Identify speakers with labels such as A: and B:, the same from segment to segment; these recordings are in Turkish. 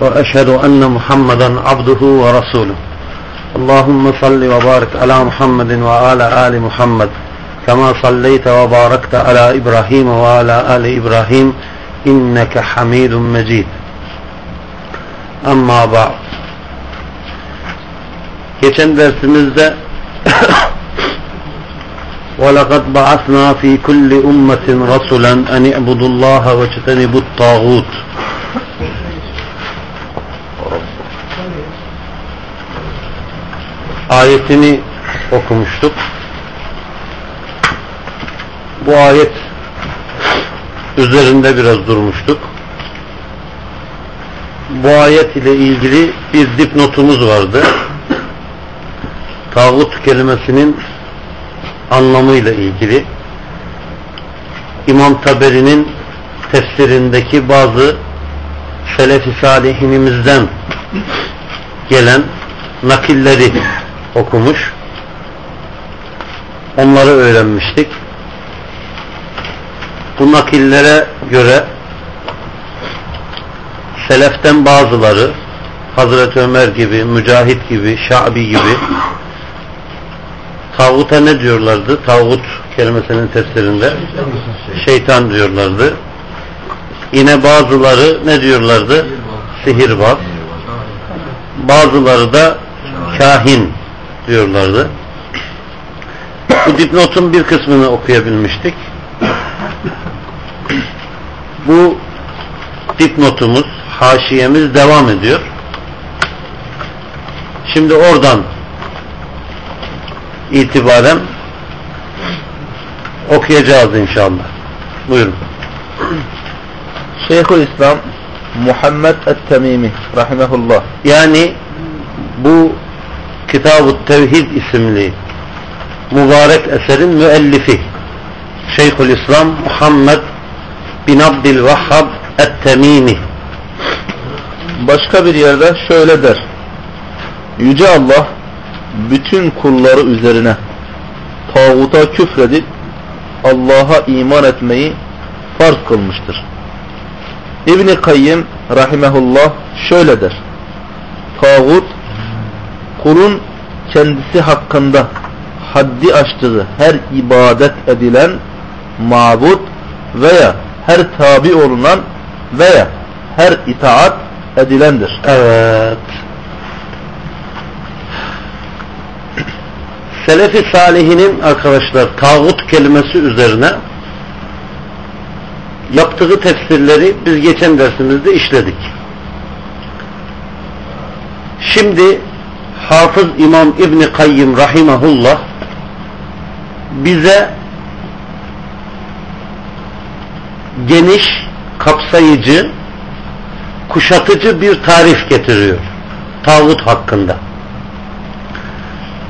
A: وأشهد أن محمدا عبده ورسوله. اللهم صل وبارك على محمد وعلى آل محمد كما صليت وباركت على إبراهيم وعلى آل إبراهيم إنك حميد مجيد. أما بعد geçen dersimizde وَلَقَدْ بَعَثْنَا فِي كُلِّ أُمَّةٍ رَسُولًا أَنِ اعْبُدُوا اللّٰهَ وَاجْتَنِبُوا الطَّاغُوتِ. Ayetini okumuştuk. Bu ayet üzerinde biraz durmuştuk. Bu ayet ile ilgili bir dipnotumuz vardı. Tağut kelimesinin anlamıyla ilgili İmam Taberi'nin tefsirindeki bazı Selefi Salihinimizden gelen nakilleri okumuş. Onları öğrenmiştik. Bu nakillere göre Seleften bazıları Hazreti Ömer gibi, Mücahit gibi, Şabi gibi tağuta ne diyorlardı? Tağut kelimesinin tefsirinde şeytan diyorlardı. Yine bazıları ne diyorlardı? Sihirbaz. Bazıları da kahin diyorlardı. Bu dipnotun bir kısmını okuyabilmiştik. Bu dipnotumuz, haşiyemiz devam ediyor. Şimdi oradan itibaren okuyacağız inşallah. Buyurun.
B: Şeyhül İslam Muhammed Et-Temimi rahimehullah.
A: Yani bu Kitab-ı Tevhid isimli mübarek eserin müellifi Şeyhül İslam Muhammed bin Abdülvahhab Et-Temimi
B: Başka bir yerde şöyle der. Yüce Allah bütün kulları üzerine tağuta küfredip Allah'a iman etmeyi farz kılmıştır. İbni Kayyim rahimehullah şöyle der. Tağut kulun kendisi hakkında haddi aştığı her ibadet edilen mabut veya her tabi olunan veya her itaat edilendir.
A: Evet. Selefi salihinin arkadaşlar tağut kelimesi üzerine yaptığı tefsirleri biz geçen dersimizde işledik. Şimdi Hafız İmam İbni Kayyım Rahimahullah bize geniş, kapsayıcı, kuşatıcı bir tarif getiriyor. Tağut hakkında.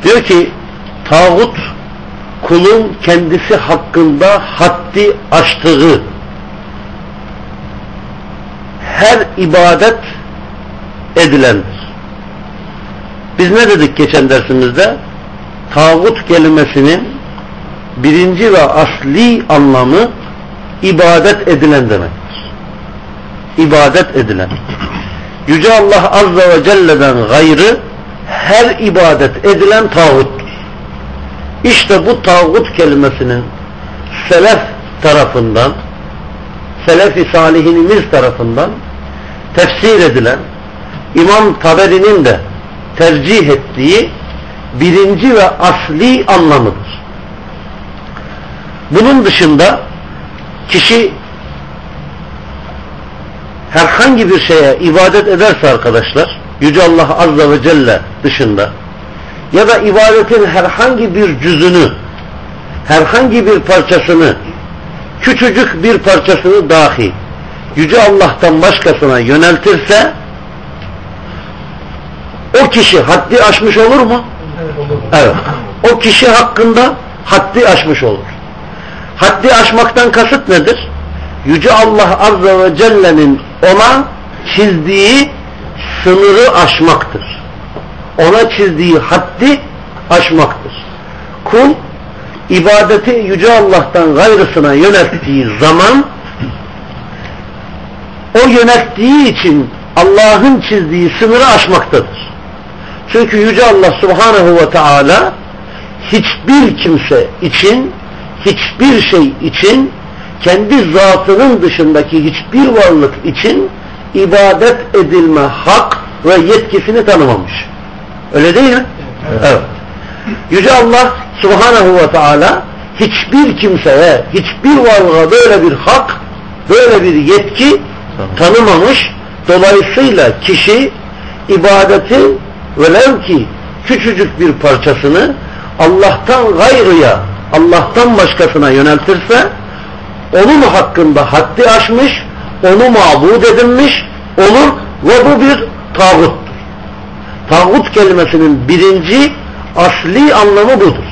A: Diyor ki tağut kulun kendisi hakkında haddi aştığı her ibadet edilendir. Biz ne dedik geçen dersimizde? Tağut kelimesinin birinci ve asli anlamı ibadet edilen demektir. İbadet edilen. Yüce Allah Azze ve Celle'den gayrı her ibadet edilen tağuttur. İşte bu tağut kelimesinin selef tarafından selef-i salihinimiz tarafından tefsir edilen İmam Taberi'nin de tercih ettiği birinci ve asli anlamıdır. Bunun dışında kişi herhangi bir şeye ibadet ederse arkadaşlar Yüce Allah Azze ve Celle dışında ya da ibadetin herhangi bir cüzünü herhangi bir parçasını küçücük bir parçasını dahi Yüce Allah'tan başkasına yöneltirse o kişi haddi aşmış olur mu? Evet. O kişi hakkında haddi aşmış olur. Haddi aşmaktan kasıt nedir? Yüce Allah Azze ve Celle'nin ona çizdiği sınırı aşmaktır. Ona çizdiği haddi aşmaktır. Kul ibadeti Yüce Allah'tan gayrısına yönettiği zaman o yönettiği için Allah'ın çizdiği sınırı aşmaktadır. Çünkü Yüce Allah Subhanahu ve Teala hiçbir kimse için hiçbir şey için kendi zatının dışındaki hiçbir varlık için ibadet edilme hak ve yetkisini tanımamış. Öyle değil mi? Evet. evet. Yüce Allah Subhanahu ve Teala hiçbir kimseye, hiçbir varlığa böyle bir hak, böyle bir yetki tanımamış. Dolayısıyla kişi ibadetin velev ki küçücük bir parçasını Allah'tan gayrıya, Allah'tan başkasına yöneltirse onun hakkında haddi aşmış, onu mabud edinmiş olur ve bu bir tağuttur. Tağut kelimesinin birinci asli anlamı budur.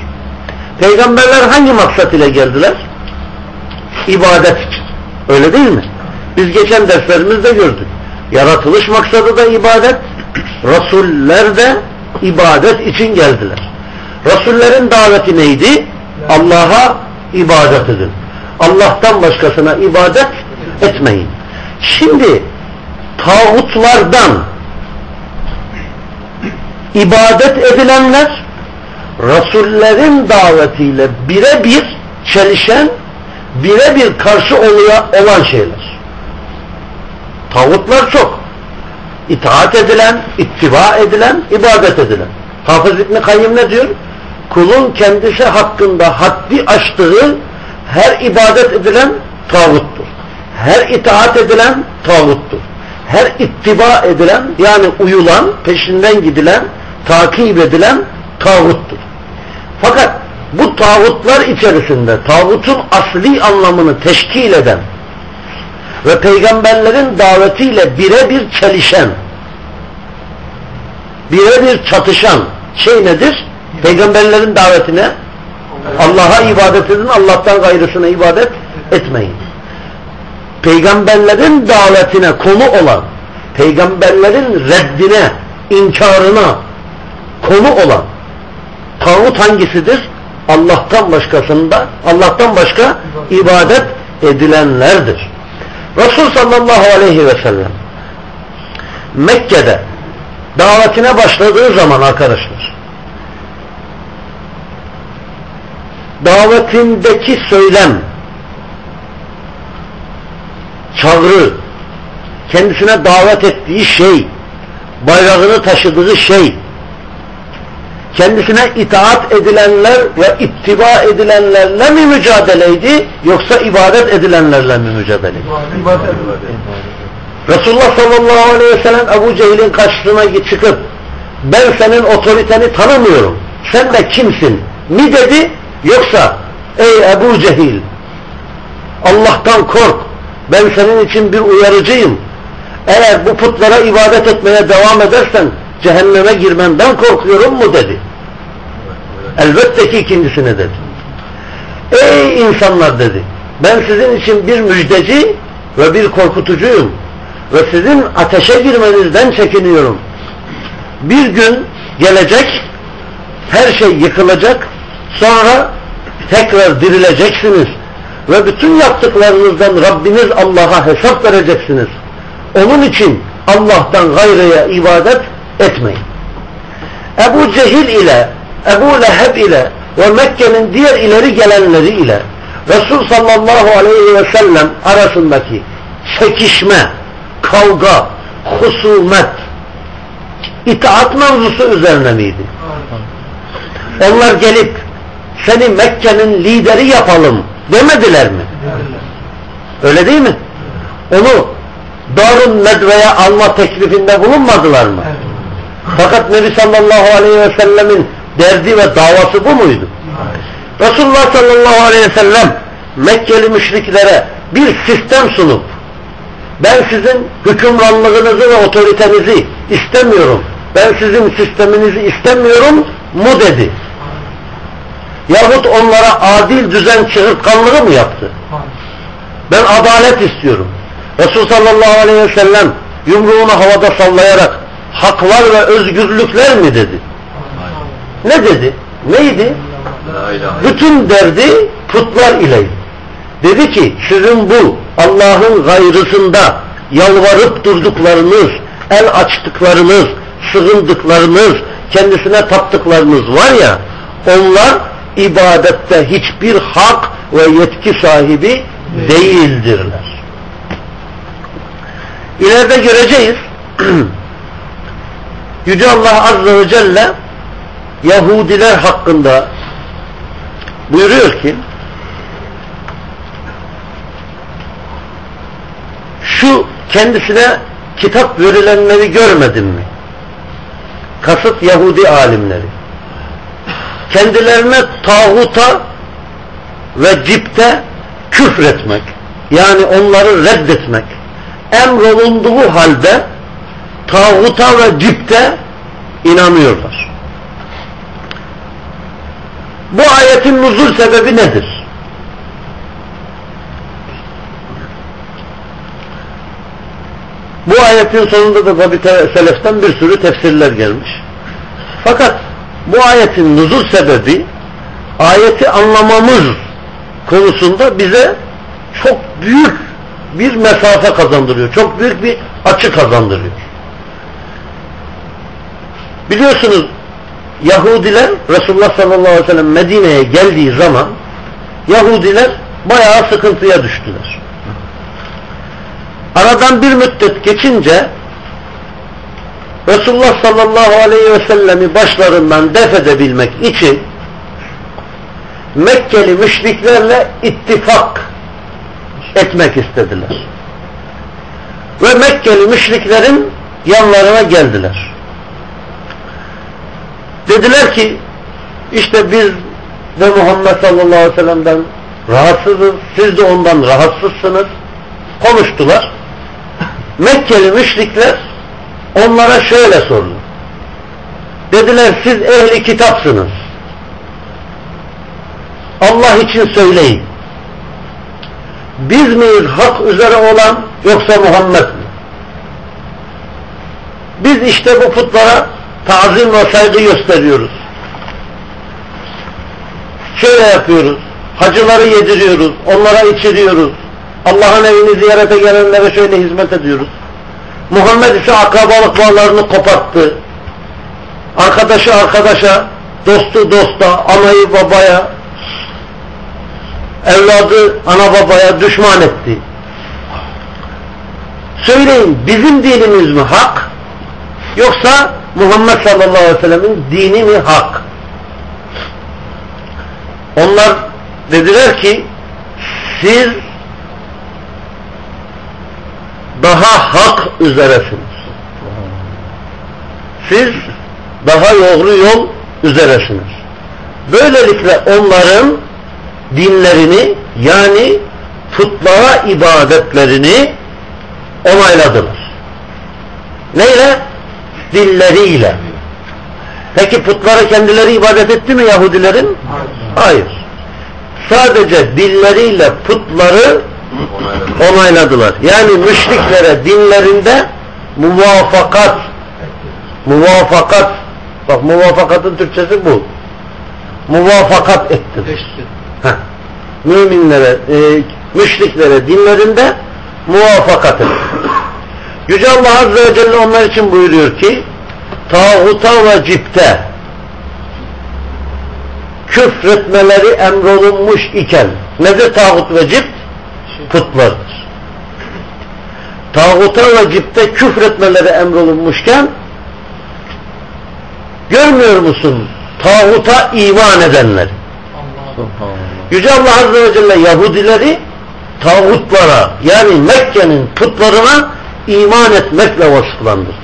A: Peygamberler hangi maksat ile geldiler? İbadet için. Öyle değil mi? Biz geçen derslerimizde gördük. Yaratılış maksadı da ibadet, Resuller de ibadet için geldiler. Resullerin daveti neydi? Allah'a ibadet edin. Allah'tan başkasına ibadet etmeyin. Şimdi tağutlardan ibadet edilenler Resullerin davetiyle birebir çelişen birebir karşı olan şeyler. Tağutlar çok. İtaat edilen, ittiba edilen, ibadet edilen. Hafız İbni Kayyım ne diyor? Kulun kendisi hakkında haddi aştığı her ibadet edilen tağuttur. Her itaat edilen tağuttur. Her ittiba edilen yani uyulan, peşinden gidilen, takip edilen tağuttur. Fakat bu tağutlar içerisinde tağutun asli anlamını teşkil eden ve peygamberlerin davetiyle birebir çelişen, birebir çatışan şey nedir? Peygamberlerin davetine Allah'a ibadet edin, Allah'tan gayrısına ibadet etmeyin. Peygamberlerin davetine konu olan, peygamberlerin reddine, inkarına konu olan tağut hangisidir? Allah'tan başkasında, Allah'tan başka ibadet edilenlerdir. Resul sallallahu aleyhi ve sellem Mekke'de davetine başladığı zaman arkadaşlar davetindeki söylem çağrı kendisine davet ettiği şey bayrağını taşıdığı şey kendisine itaat edilenler ve ittiba edilenlerle mi mücadeleydi yoksa ibadet edilenlerle mi mücadele? Resulullah sallallahu aleyhi ve sellem Ebu Cehil'in karşısına çıkıp ben senin otoriteni tanımıyorum. Sen de kimsin? Mi dedi? Yoksa ey Ebu Cehil Allah'tan kork. Ben senin için bir uyarıcıyım. Eğer bu putlara ibadet etmeye devam edersen cehenneme girmenden korkuyorum mu dedi. Elbette ki ikincisini dedi. Ey insanlar dedi. Ben sizin için bir müjdeci ve bir korkutucuyum. Ve sizin ateşe girmenizden çekiniyorum. Bir gün gelecek her şey yıkılacak sonra tekrar dirileceksiniz ve bütün yaptıklarınızdan Rabbiniz Allah'a hesap vereceksiniz. Onun için Allah'tan gayrıya ibadet etmeyin. Ebu Cehil ile Ebu Leheb ile ve Mekke'nin diğer ileri gelenleri ile Resul sallallahu aleyhi ve sellem arasındaki çekişme, kavga, husumet, itaat mevzusu üzerine miydi? Onlar gelip seni Mekke'nin lideri yapalım demediler mi? Öyle değil mi? Onu Darun Nedve'ye alma teklifinde bulunmadılar mı? Fakat Nebi sallallahu aleyhi ve sellemin derdi ve davası bu muydu? Resulullah sallallahu aleyhi ve sellem Mekkeli müşriklere bir sistem sunup ben sizin hükümranlığınızı ve otoritenizi istemiyorum. ben sizin sisteminizi istemiyorum mu dedi. Yahut onlara adil düzen çığırtkanlığı mı yaptı?
C: Hayır.
A: Ben adalet istiyorum. Resul sallallahu aleyhi ve sellem yumruğunu havada sallayarak haklar ve özgürlükler mi dedi? Ne dedi? Neydi? Bütün derdi putlar ile. Dedi ki sizin bu Allah'ın gayrısında yalvarıp durduklarınız, el açtıklarınız, sığındıklarınız, kendisine taptıklarınız var ya onlar ibadette hiçbir hak ve yetki sahibi değildirler. İleride göreceğiz. Yüce Allah Azze ve Celle Yahudiler hakkında buyuruyor ki şu kendisine kitap verilenleri görmedin mi? Kasıt Yahudi alimleri. Kendilerine tağuta ve cipte küfretmek, yani onları reddetmek, emrolunduğu halde tağuta ve cipte inanıyorlar. Bu ayetin nuzul sebebi nedir? Bu ayetin sonunda da tabi seleften bir sürü tefsirler gelmiş. Fakat bu ayetin nuzul sebebi ayeti anlamamız konusunda bize çok büyük bir mesafe kazandırıyor. Çok büyük bir açı kazandırıyor. Biliyorsunuz Yahudiler Resulullah sallallahu aleyhi ve sellem Medine'ye geldiği zaman Yahudiler bayağı sıkıntıya düştüler. Aradan bir müddet geçince Resulullah sallallahu aleyhi ve sellemi başlarından def edebilmek için Mekkeli müşriklerle ittifak etmek istediler. Ve Mekkeli müşriklerin yanlarına geldiler. Dediler ki işte biz de Muhammed sallallahu aleyhi ve sellem'den rahatsızız, siz de ondan rahatsızsınız. Konuştular. Mekkeli müşrikler onlara şöyle sordu. Dediler siz ehli kitapsınız. Allah için söyleyin. Biz miyiz hak üzere olan yoksa Muhammed mi? Biz işte bu putlara tazim ve saygı gösteriyoruz. Şöyle yapıyoruz. Hacıları yediriyoruz. Onlara içiriyoruz. Allah'ın evini ziyarete gelenlere şöyle hizmet ediyoruz. Muhammed ise akrabalık bağlarını koparttı. Arkadaşı arkadaşa, dostu dosta, anayı babaya, evladı ana babaya düşman etti. Söyleyin bizim dinimiz mi hak yoksa Muhammed sallallahu aleyhi ve sellemin dini mi hak? Onlar dediler ki siz daha hak üzeresiniz. Siz daha doğru yol üzeresiniz. Böylelikle onların dinlerini yani putlara ibadetlerini onayladılar. Neyle? Dilleriyle. Peki putlara kendileri ibadet etti mi Yahudilerin? Hayır. Sadece dilleriyle putları onayladılar. Yani müşriklere dinlerinde muvafakat muvafakat bak muvafakatın Türkçesi bu. Muvafakat. Heh. Müminlere, e, müşriklere dinlerinde muvafakat ettiler. Yüce Allah Azze ve Celle onlar için buyuruyor ki tağuta ve cipte küfretmeleri emrolunmuş iken nedir tağut ve cipt? Putlardır. Tağuta ve cipte küfretmeleri emrolunmuşken görmüyor musun tağuta iman edenleri? Yüce Allah Azze ve Celle Yahudileri tağutlara yani Mekke'nin putlarına iman etmekle vasıflandırdı.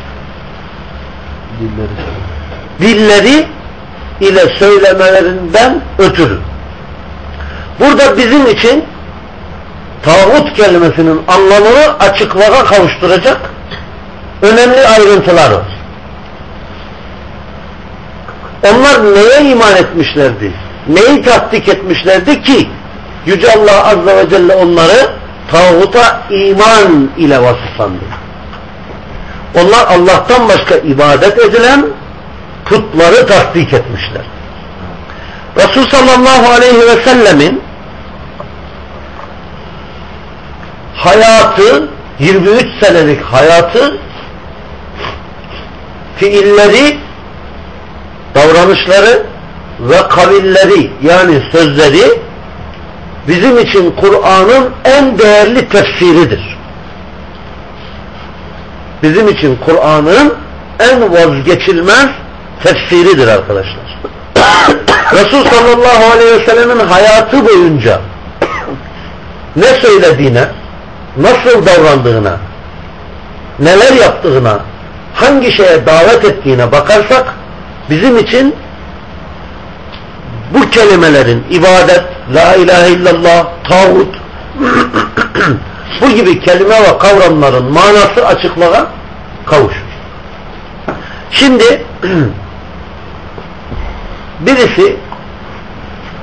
A: Dilleri ile söylemelerinden ötürü. Burada bizim için tağut kelimesinin anlamını açıklığa kavuşturacak önemli ayrıntılar var. Onlar neye iman etmişlerdi? Neyi tasdik etmişlerdi ki Yüce Allah Azze ve Celle onları tağuta iman ile vasıflandı. Onlar Allah'tan başka ibadet edilen putları tasdik etmişler. Resul sallallahu aleyhi ve sellemin hayatı 23 senelik hayatı fiilleri davranışları ve kavilleri yani sözleri bizim için Kur'an'ın en değerli tefsiridir. Bizim için Kur'an'ın en vazgeçilmez tefsiridir arkadaşlar. Resul sallallahu aleyhi ve sellemin hayatı boyunca ne söylediğine, nasıl davrandığına, neler yaptığına, hangi şeye davet ettiğine bakarsak bizim için bu kelimelerin ibadet, la ilahe illallah, tağut bu gibi kelime ve kavramların manası açıklığa kavuşur. Şimdi birisi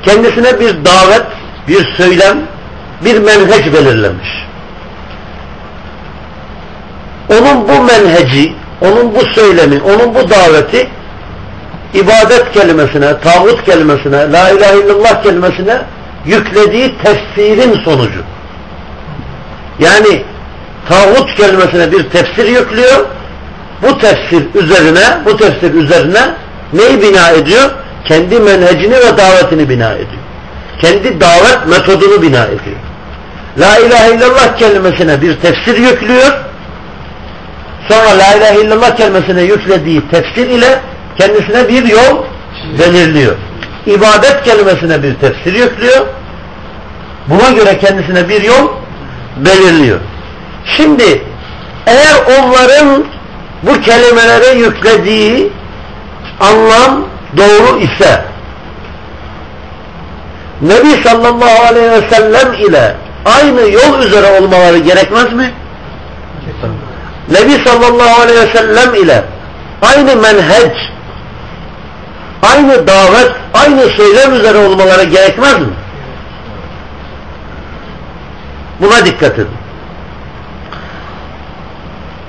A: kendisine bir davet, bir söylem, bir menheç belirlemiş. Onun bu menheci, onun bu söylemi, onun bu daveti ibadet kelimesine, tağut kelimesine, la ilahe illallah kelimesine yüklediği tefsirin sonucu. Yani tağut kelimesine bir tefsir yüklüyor. Bu tefsir üzerine, bu tefsir üzerine neyi bina ediyor? Kendi menhecini ve davetini bina ediyor. Kendi davet metodunu bina ediyor. La ilahe illallah kelimesine bir tefsir yüklüyor. Sonra la ilahe illallah kelimesine yüklediği tefsir ile kendisine bir yol belirliyor. İbadet kelimesine bir tefsir yüklüyor. Buna göre kendisine bir yol belirliyor. Şimdi eğer onların bu kelimelere yüklediği anlam doğru ise Nebi sallallahu aleyhi ve sellem ile aynı yol üzere olmaları gerekmez mi? Nebi sallallahu aleyhi ve sellem ile aynı menheç, aynı davet, aynı söylem üzere olmaları gerekmez mi? Buna dikkat edin.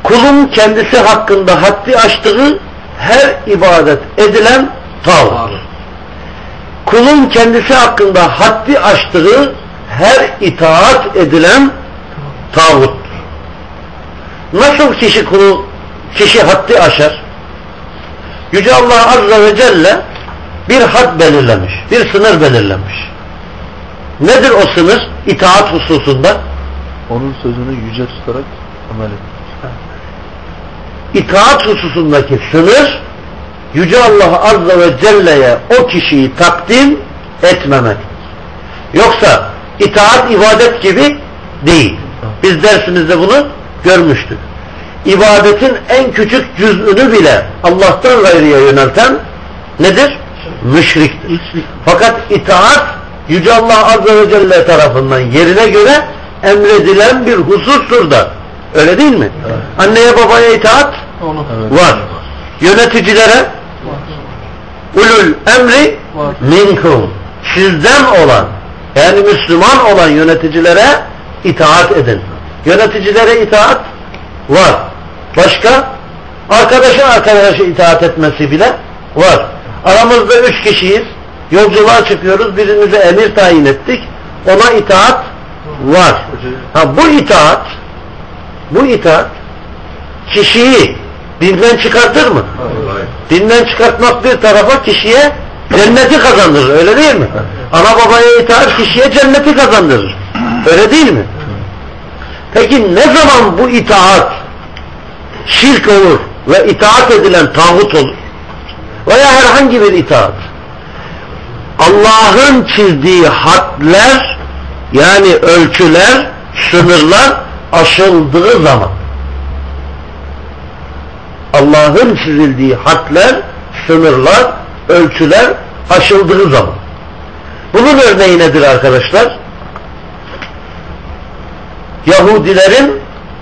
A: Kulun kendisi hakkında haddi aştığı her ibadet edilen tağut. Kulun kendisi hakkında haddi aştığı her itaat edilen tağuttur. Nasıl kişi kulu, kişi haddi aşar? Yüce Allah Azze ve Celle bir had belirlemiş, bir sınır belirlemiş. Nedir o sınır? İtaat hususunda.
B: Onun sözünü yüce tutarak amel et.
A: İtaat hususundaki sınır Yüce Allah Azze ve Celle'ye o kişiyi takdim etmemek. Yoksa itaat ibadet gibi değil. Biz dersimizde bunu görmüştük. İbadetin en küçük cüz'ünü bile Allah'tan gayrıya yönelten nedir? Müşriktir. Fakat itaat Yüce Allah Azze ve Celle tarafından yerine göre emredilen bir husustur da. Öyle değil mi?
B: Evet.
A: Anneye babaya itaat
C: Onu.
B: Evet.
A: var. Yöneticilere ulul emri
C: Var.
A: minkum sizden olan yani Müslüman olan yöneticilere itaat edin. Yöneticilere itaat var. Başka? Arkadaşın arkadaşa itaat etmesi bile var. Aramızda üç kişiyiz. Yolculuğa çıkıyoruz. Birimize emir tayin ettik. Ona itaat var. Ha, bu itaat bu itaat kişiyi dinden çıkartır mı? Dinden çıkartmak bir tarafa kişiye cenneti kazandırır. Öyle değil mi? Ana babaya itaat kişiye cenneti kazandırır. Öyle değil mi? Peki ne zaman bu itaat şirk olur ve itaat edilen tağut olur? Veya herhangi bir itaat. Allah'ın çizdiği hadler yani ölçüler, sınırlar aşıldığı zaman Allah'ın çizildiği hadler, sınırlar, ölçüler aşıldığı zaman. Bunun örneği nedir arkadaşlar? Yahudilerin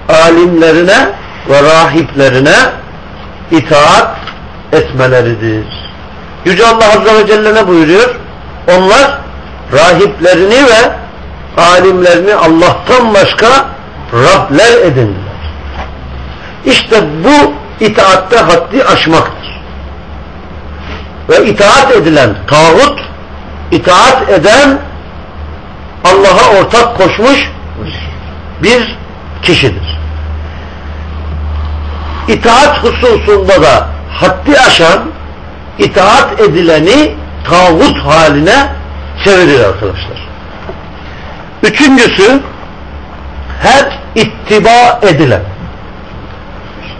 A: alimlerine ve rahiplerine itaat etmeleridir. Yüce Allah Azze ve Celle ne buyuruyor? Onlar rahiplerini ve alimlerini Allah'tan başka Rabler edindiler. İşte bu itaatte haddi aşmaktır. Ve itaat edilen tağut, itaat eden Allah'a ortak koşmuş bir kişidir. İtaat hususunda da haddi aşan, itaat edileni tağut haline çevirir arkadaşlar. Üçüncüsü her ittiba edilen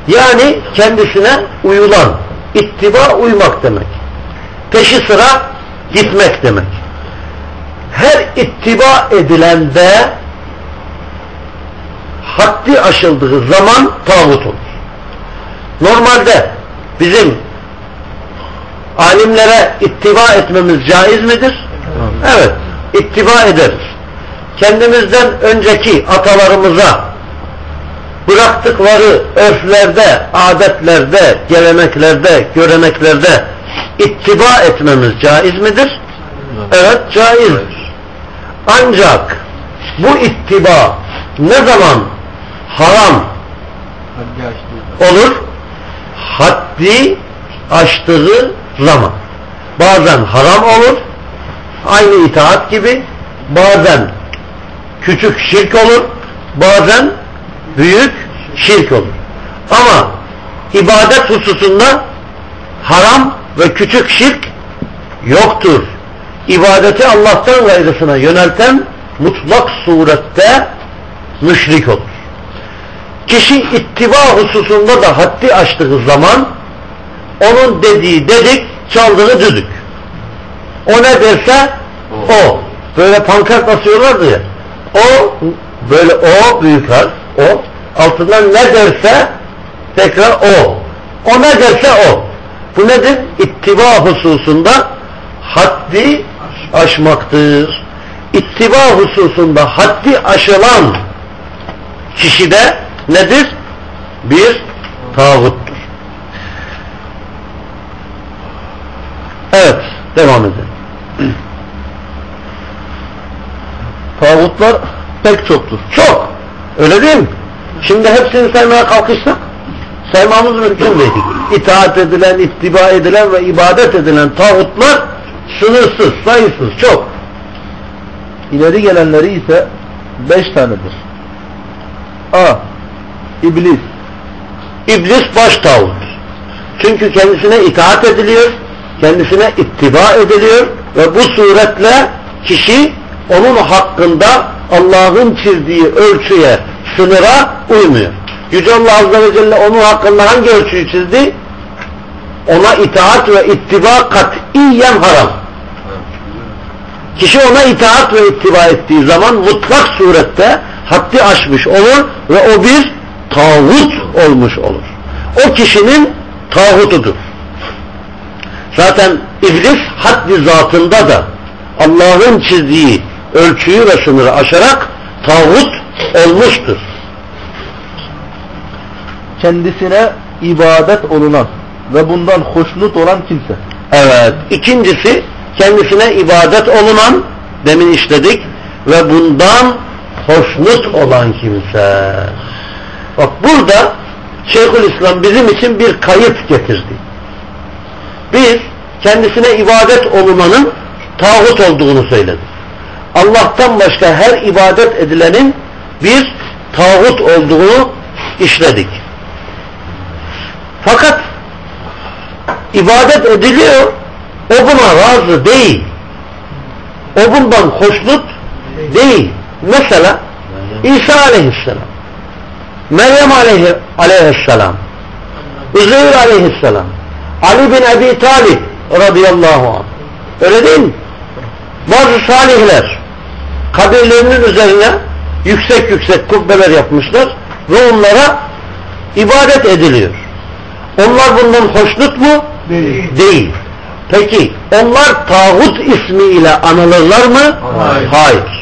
A: yani kendisine uyulan ittiba uymak demek. Peşi sıra gitmek demek. Her ittiba edilende haddi aşıldığı zaman tağut olur. Normalde bizim alimlere ittiba etmemiz caiz midir? Evet, ittiba ederiz. Kendimizden önceki atalarımıza bıraktıkları örflerde, adetlerde, geleneklerde, göreneklerde ittiba etmemiz caiz midir? Evet, caizdir. Ancak bu ittiba ne zaman haram olur? Haddi aştığı zaman. Bazen haram olur, aynı itaat gibi, bazen küçük şirk olur, bazen büyük şirk olur. Ama ibadet hususunda haram ve küçük şirk yoktur. İbadeti Allah'tan gayrısına yönelten mutlak surette müşrik olur. Kişi ittiba hususunda da haddi aştığı zaman onun dediği dedik, çaldığı düdük. O ne derse o. Böyle pankart asıyorlardı ya. O böyle o büyük harf o. Altından ne derse tekrar o. O ne derse o. Bu nedir? İttiba hususunda haddi aşmaktır. İttiba hususunda haddi aşılan kişide nedir? Bir tağuttur. Evet, devam edelim.
B: Tağutlar pek çoktur.
A: Çok. Öyle değil mi? Şimdi hepsini saymaya kalkışsak saymamız mümkün değil. İtaat edilen, ittiba edilen ve ibadet edilen tağutlar sınırsız, sayısız, çok.
B: İleri gelenleri ise beş tanedir. A. İblis.
A: İblis baş tağut. Çünkü kendisine itaat ediliyor, kendisine ittiba ediliyor ve bu suretle kişi onun hakkında Allah'ın çizdiği ölçüye, sınıra uymuyor. Yüce Allah Azze ve Celle onun hakkında hangi ölçüyü çizdi? Ona itaat ve ittiba katiyen haram. Kişi ona itaat ve ittiba ettiği zaman mutlak surette haddi aşmış olur ve o bir tağut olmuş olur. O kişinin tağutudur. Zaten iblis haddi zatında da Allah'ın çizdiği ölçüyü ve sınırı aşarak tağut olmuştur.
B: Kendisine ibadet olunan ve bundan hoşnut olan kimse.
A: Evet. İkincisi kendisine ibadet olunan demin işledik ve bundan hoşnut olan kimse. Bak burada Şeyhülislam bizim için bir kayıt getirdi. Biz kendisine ibadet olunanın tağut olduğunu söyledik. Allah'tan başka her ibadet edilenin bir tağut olduğunu işledik. Fakat ibadet ediliyor, o buna razı değil. O bundan hoşnut değil. Mesela İsa aleyhisselam, Meryem aleyhi, aleyhisselam, Üzeyir aleyhisselam, Ali bin Ebi Talib radıyallahu anh. Öyle değil mi? Bazı salihler kabirlerinin üzerine yüksek yüksek kubbeler yapmışlar ve onlara ibadet ediliyor. Onlar bundan hoşnut mu?
C: Değil.
A: Değil. Peki onlar tağut ismiyle anılırlar mı?
C: Hayır.
A: Hayır.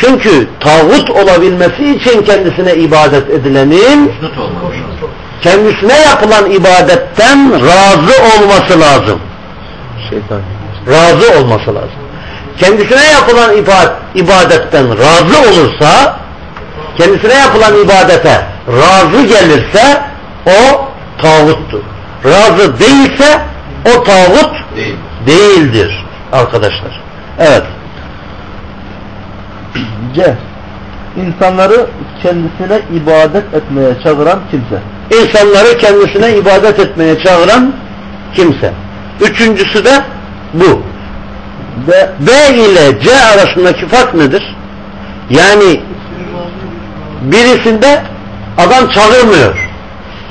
A: Çünkü tağut olabilmesi için kendisine ibadet edilenin kendisine yapılan ibadetten razı olması lazım.
B: Şeytan.
A: Razı olması lazım. Kendisine yapılan ibadet, ibadetten razı olursa, kendisine yapılan ibadete razı gelirse o tağuttur. Razı değilse o tağut
D: Değil.
A: değildir arkadaşlar. Evet.
B: C. İnsanları kendisine ibadet etmeye çağıran kimse.
A: İnsanları kendisine ibadet etmeye çağıran kimse. Üçüncüsü de bu.
B: D.
A: B ile C arasındaki fark nedir? Yani birisinde adam çağırmıyor.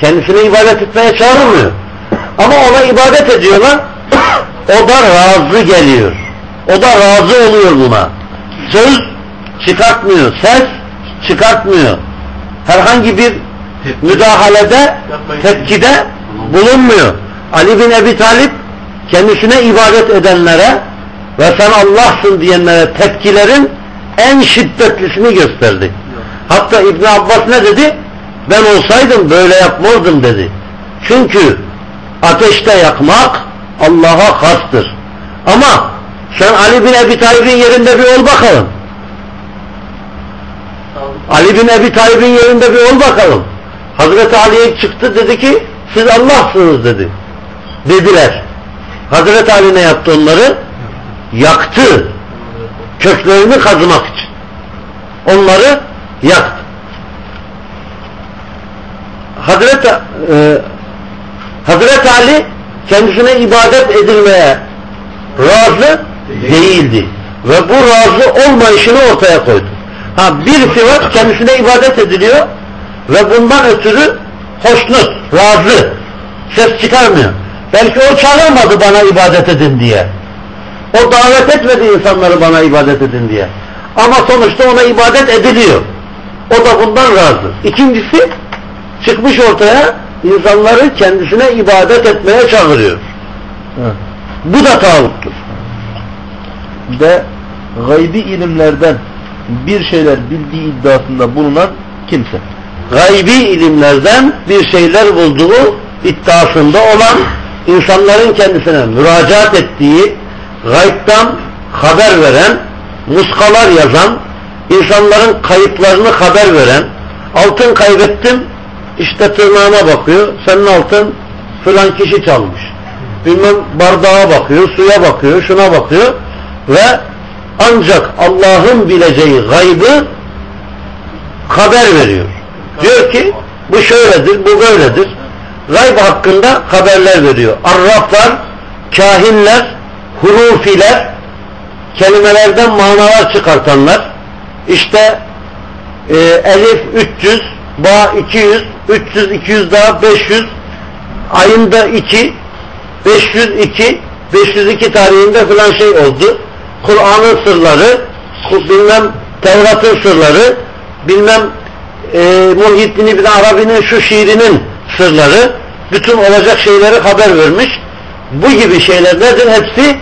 A: Kendisine ibadet etmeye çağırmıyor. Ama ona ibadet ediyorlar. O da razı geliyor. O da razı oluyor buna. Söz çıkartmıyor. Ses çıkartmıyor. Herhangi bir müdahalede, tepkide bulunmuyor. Ali bin Ebi Talip kendisine ibadet edenlere ve sen Allah'sın diyenlere tepkilerin en şiddetlisini gösterdi. Hatta İbn Abbas ne dedi? Ben olsaydım böyle yapmazdım dedi. Çünkü ateşte yakmak Allah'a hastır. Ama sen Ali bin Ebi Talib'in yerinde bir ol bakalım. Ali bin Ebi Talib'in yerinde bir ol bakalım. Hazreti Ali'ye çıktı dedi ki siz Allah'sınız dedi. Dediler. Hazreti Ali ne yaptı onları? Yaktı. Köklerini kazımak için. Onları yaktı. Hazreti e, Hazreti Ali kendisine ibadet edilmeye razı değildi. Ve bu razı olmayışını ortaya koydu. Ha birisi var kendisine ibadet ediliyor ve bundan ötürü hoşnut, razı, ses çıkarmıyor. Belki o çağırmadı bana ibadet edin diye. O davet etmedi insanları bana ibadet edin diye. Ama sonuçta ona ibadet ediliyor. O da bundan razı. İkincisi çıkmış ortaya insanları kendisine ibadet etmeye çağırıyor.
B: Evet.
A: Bu da tağuttur.
B: D. Gaybi ilimlerden bir şeyler bildiği iddiasında bulunan kimse.
A: Gaybi ilimlerden bir şeyler bulduğu iddiasında olan insanların kendisine müracaat ettiği gaybtan haber veren, muskalar yazan, insanların kayıplarını haber veren, altın kaybettim, işte tırnağına bakıyor, senin altın filan kişi çalmış. Bilmem bardağa bakıyor, suya bakıyor, şuna bakıyor ve ancak Allah'ın bileceği gaybı haber veriyor. Diyor ki bu şöyledir, bu böyledir. Gayb hakkında haberler veriyor. Arraflar, kahinler, hurufiler, kelimelerden manalar çıkartanlar, işte e, elif 300, ba 200, 300, 200 daha 500, ayında 2, 502, 502 tarihinde filan şey oldu. Kur'an'ın sırları, bilmem Tevrat'ın sırları, bilmem e, Muhyiddin İbni Arabi'nin şu şiirinin sırları, bütün olacak şeyleri haber vermiş. Bu gibi şeyler nedir? Hepsi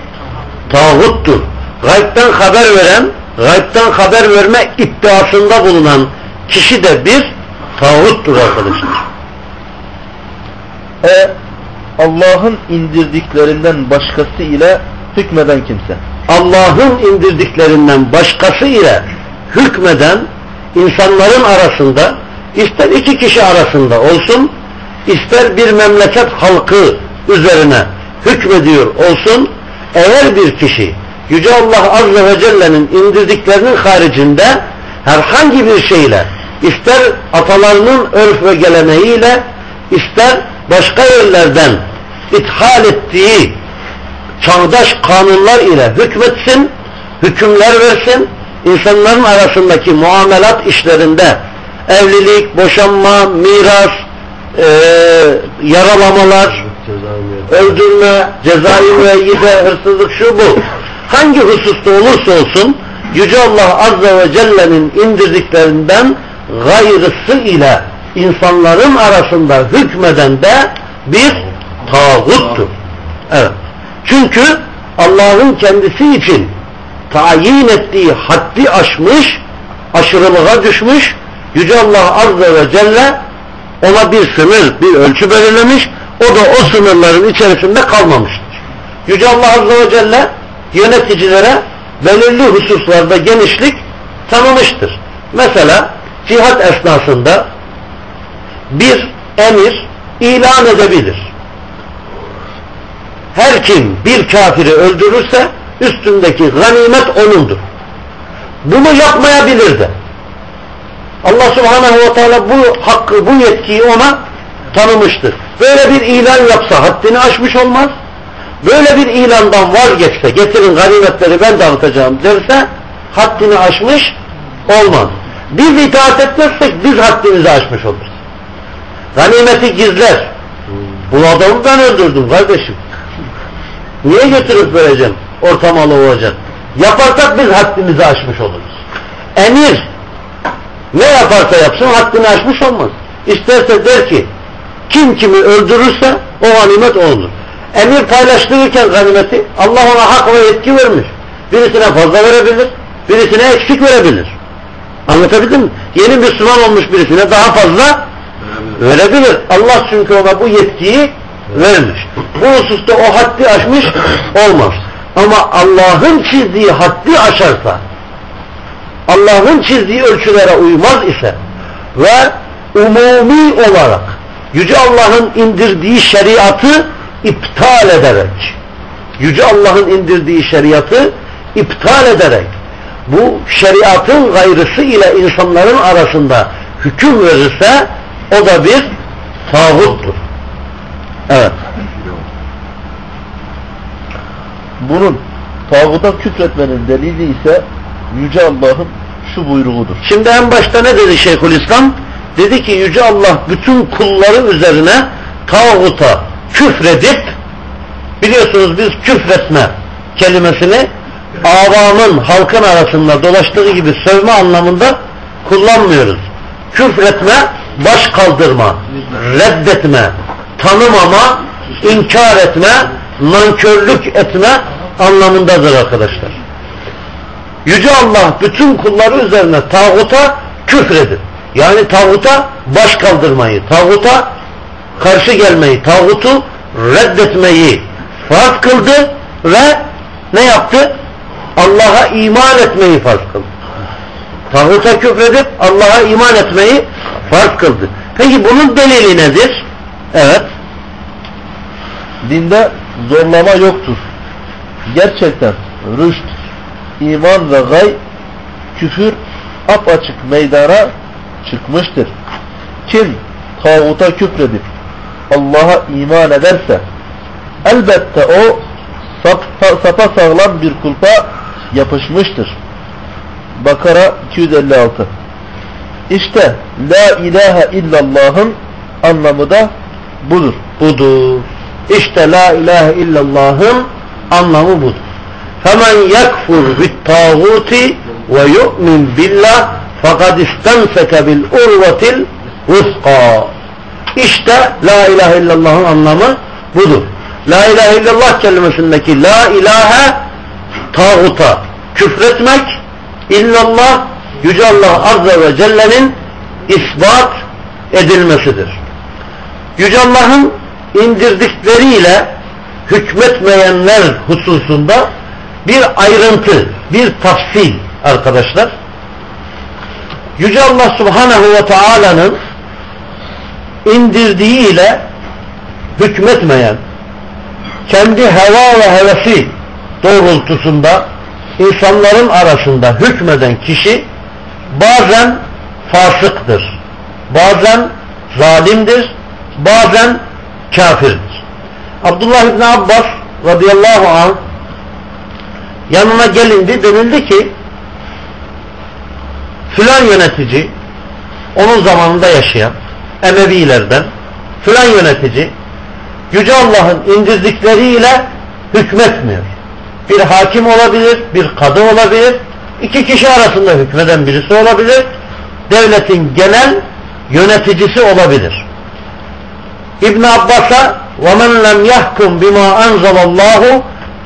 A: tağuttur. Gaybden haber veren, gaybden haber verme iddiasında bulunan kişi de bir tağuttur arkadaşlar.
B: E. Allah'ın indirdiklerinden başkası ile hükmeden kimse.
A: Allah'ın indirdiklerinden başkası ile hükmeden insanların arasında ister iki kişi arasında olsun ister bir memleket halkı üzerine hükmediyor olsun eğer bir kişi Yüce Allah Azze ve Celle'nin indirdiklerinin haricinde herhangi bir şeyle ister atalarının örf ve geleneğiyle ister başka yerlerden ithal ettiği çağdaş kanunlar ile hükmetsin, hükümler versin, insanların arasındaki muamelat işlerinde evlilik, boşanma, miras, e, yaralamalar, öldürme, cezai müeyyide, hırsızlık şu bu. Hangi hususta olursa olsun Yüce Allah Azze ve Celle'nin indirdiklerinden gayrısı ile insanların arasında hükmeden de bir tağuttur. Evet. Çünkü Allah'ın kendisi için tayin ettiği haddi aşmış, aşırılığa düşmüş, Yüce Allah Azze ve Celle ona bir sınır, bir ölçü belirlemiş, o da o sınırların içerisinde kalmamıştır. Yüce Allah Azze ve Celle yöneticilere belirli hususlarda genişlik tanımıştır. Mesela cihat esnasında bir emir ilan edebilir. Her kim bir kafiri öldürürse üstündeki ganimet onundur. Bunu yapmayabilir de. Allah subhanehu ve teala bu hakkı, bu yetkiyi ona tanımıştır. Böyle bir ilan yapsa haddini aşmış olmaz. Böyle bir ilandan vazgeçse, getirin ganimetleri ben dağıtacağım derse haddini aşmış olmaz. Biz itaat etmezsek biz haddimizi aşmış oluruz. Ganimeti gizler. Bu adamı ben öldürdüm kardeşim. Niye götürüp vereceğim? Ortamalı olacak. Yaparsak biz haddimizi aşmış oluruz. Emir ne yaparsa yapsın haddini aşmış olmaz. İsterse der ki kim kimi öldürürse o ganimet olur. Emir paylaştırırken ganimeti Allah ona hak ve yetki vermiş. Birisine fazla verebilir, birisine eksik verebilir. Anlatabildim mi? Yeni Müslüman olmuş birisine daha fazla verebilir. Allah çünkü ona bu yetkiyi vermiş. Bu hususta o haddi aşmış olmaz. Ama Allah'ın çizdiği haddi aşarsa Allah'ın çizdiği ölçülere uymaz ise ve umumi olarak Yüce Allah'ın indirdiği şeriatı iptal ederek Yüce Allah'ın indirdiği şeriatı iptal ederek bu şeriatın gayrısı ile insanların arasında hüküm verirse o da bir tağuttur. Evet.
B: Bunun tağuta küfretmenin delili ise Yüce Allah'ın şu buyruğudur.
A: Şimdi en başta ne dedi Şeyhülislam? Dedi ki Yüce Allah bütün kulları üzerine tağuta küfredip biliyorsunuz biz küfretme kelimesini avamın halkın arasında dolaştığı gibi sövme anlamında kullanmıyoruz. Küfretme, baş kaldırma, reddetme, tanımama, inkar etme, nankörlük etme anlamındadır arkadaşlar. Yüce Allah bütün kulları üzerine tağuta küfredip yani tağuta baş kaldırmayı, tağuta karşı gelmeyi, tağutu reddetmeyi farz kıldı ve ne yaptı? Allah'a iman etmeyi farz kıldı. Tağuta küfredip Allah'a iman etmeyi farz kıldı. Peki bunun delili nedir? Evet.
B: Dinde zorlama yoktur. Gerçekten rüşt, iman ve gay, küfür apaçık meydana çıkmıştır. Kim tağuta küfredip Allah'a iman ederse elbette o sapa sağlam bir kulpa yapışmıştır. Bakara 256 İşte La ilahe illallah'ın anlamı da budur.
A: Budur. İşte La ilahe illallah'ın anlamı budur. Femen yekfur bit tağuti ve yu'min billah fakat istemseke bil urvetil vuska. İşte La ilahe illallah'ın anlamı budur. La ilahe illallah kelimesindeki La ilahe tağuta küfretmek illallah Yüce Allah Azze ve Celle'nin ispat edilmesidir. Yüce Allah'ın indirdikleriyle hükmetmeyenler hususunda bir ayrıntı, bir tafsil arkadaşlar. Yüce Allah Subhanahu ve Taala'nın indirdiğiyle hükmetmeyen, kendi heva ve hevesi doğrultusunda insanların arasında hükmeden kişi bazen fasıktır, bazen zalimdir, bazen kafirdir. Abdullah İbni Abbas radıyallahu anh yanına gelindi denildi ki filan yönetici onun zamanında yaşayan Emevilerden filan yönetici Yüce Allah'ın indirdikleriyle hükmetmiyor. Bir hakim olabilir, bir kadı olabilir, iki kişi arasında hükmeden birisi olabilir, devletin genel yöneticisi olabilir. İbn Abbas'a وَمَنْ لَمْ يَحْكُمْ بِمَا أَنْزَلَ اللّٰهُ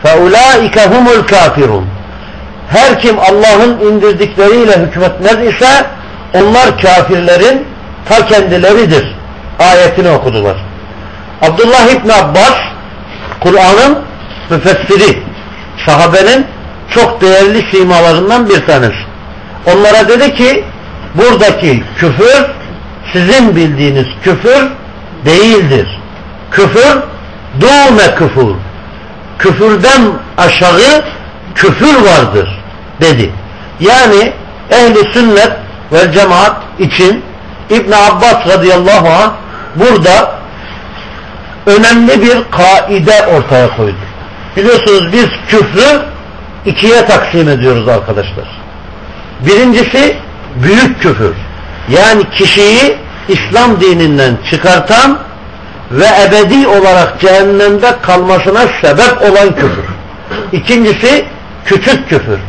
A: فَاُولَٰئِكَ هُمُ الْكَافِرُونَ Her kim Allah'ın indirdikleriyle hükmetmez ise onlar kafirlerin ta kendileridir. Ayetini okudular. Abdullah İbn Abbas Kur'an'ın müfessiri sahabenin çok değerli simalarından bir tanesi. Onlara dedi ki buradaki küfür sizin bildiğiniz küfür değildir. Küfür doğme küfür. Küfürden aşağı küfür vardır dedi. Yani ehli sünnet ve cemaat için İbn Abbas radıyallahu anh burada önemli bir kaide ortaya koydu. Biliyorsunuz biz küfrü ikiye taksim ediyoruz arkadaşlar. Birincisi büyük küfür. Yani kişiyi İslam dininden çıkartan ve ebedi olarak cehennemde kalmasına sebep olan küfür. İkincisi küçük küfür.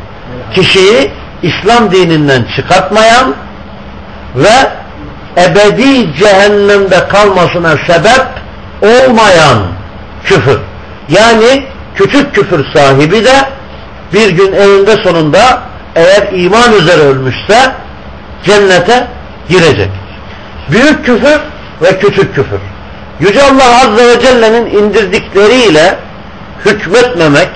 A: Kişiyi İslam dininden çıkartmayan ve ebedi cehennemde kalmasına sebep olmayan küfür. Yani küçük küfür sahibi de bir gün evinde sonunda eğer iman üzere ölmüşse cennete girecek. Büyük küfür ve küçük küfür. Yüce Allah Azze ve Celle'nin indirdikleriyle hükmetmemek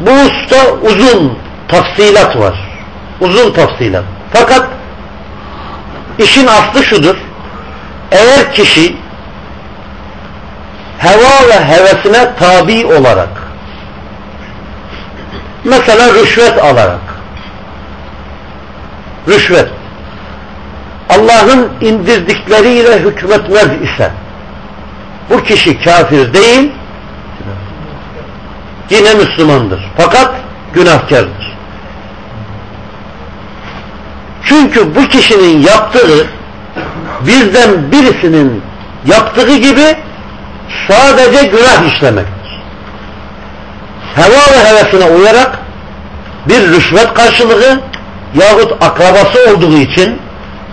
A: bu usta uzun tafsilat var. Uzun tafsilat. Fakat işin aslı şudur. Eğer kişi heva ve hevesine tabi olarak mesela rüşvet alarak rüşvet Allah'ın indirdikleriyle hükmetmez ise bu kişi kafir değil yine Müslümandır. Fakat günahkardır. Çünkü bu kişinin yaptığı bizden birisinin yaptığı gibi sadece günah işlemektir. Heva ve hevesine uyarak bir rüşvet karşılığı yahut akrabası olduğu için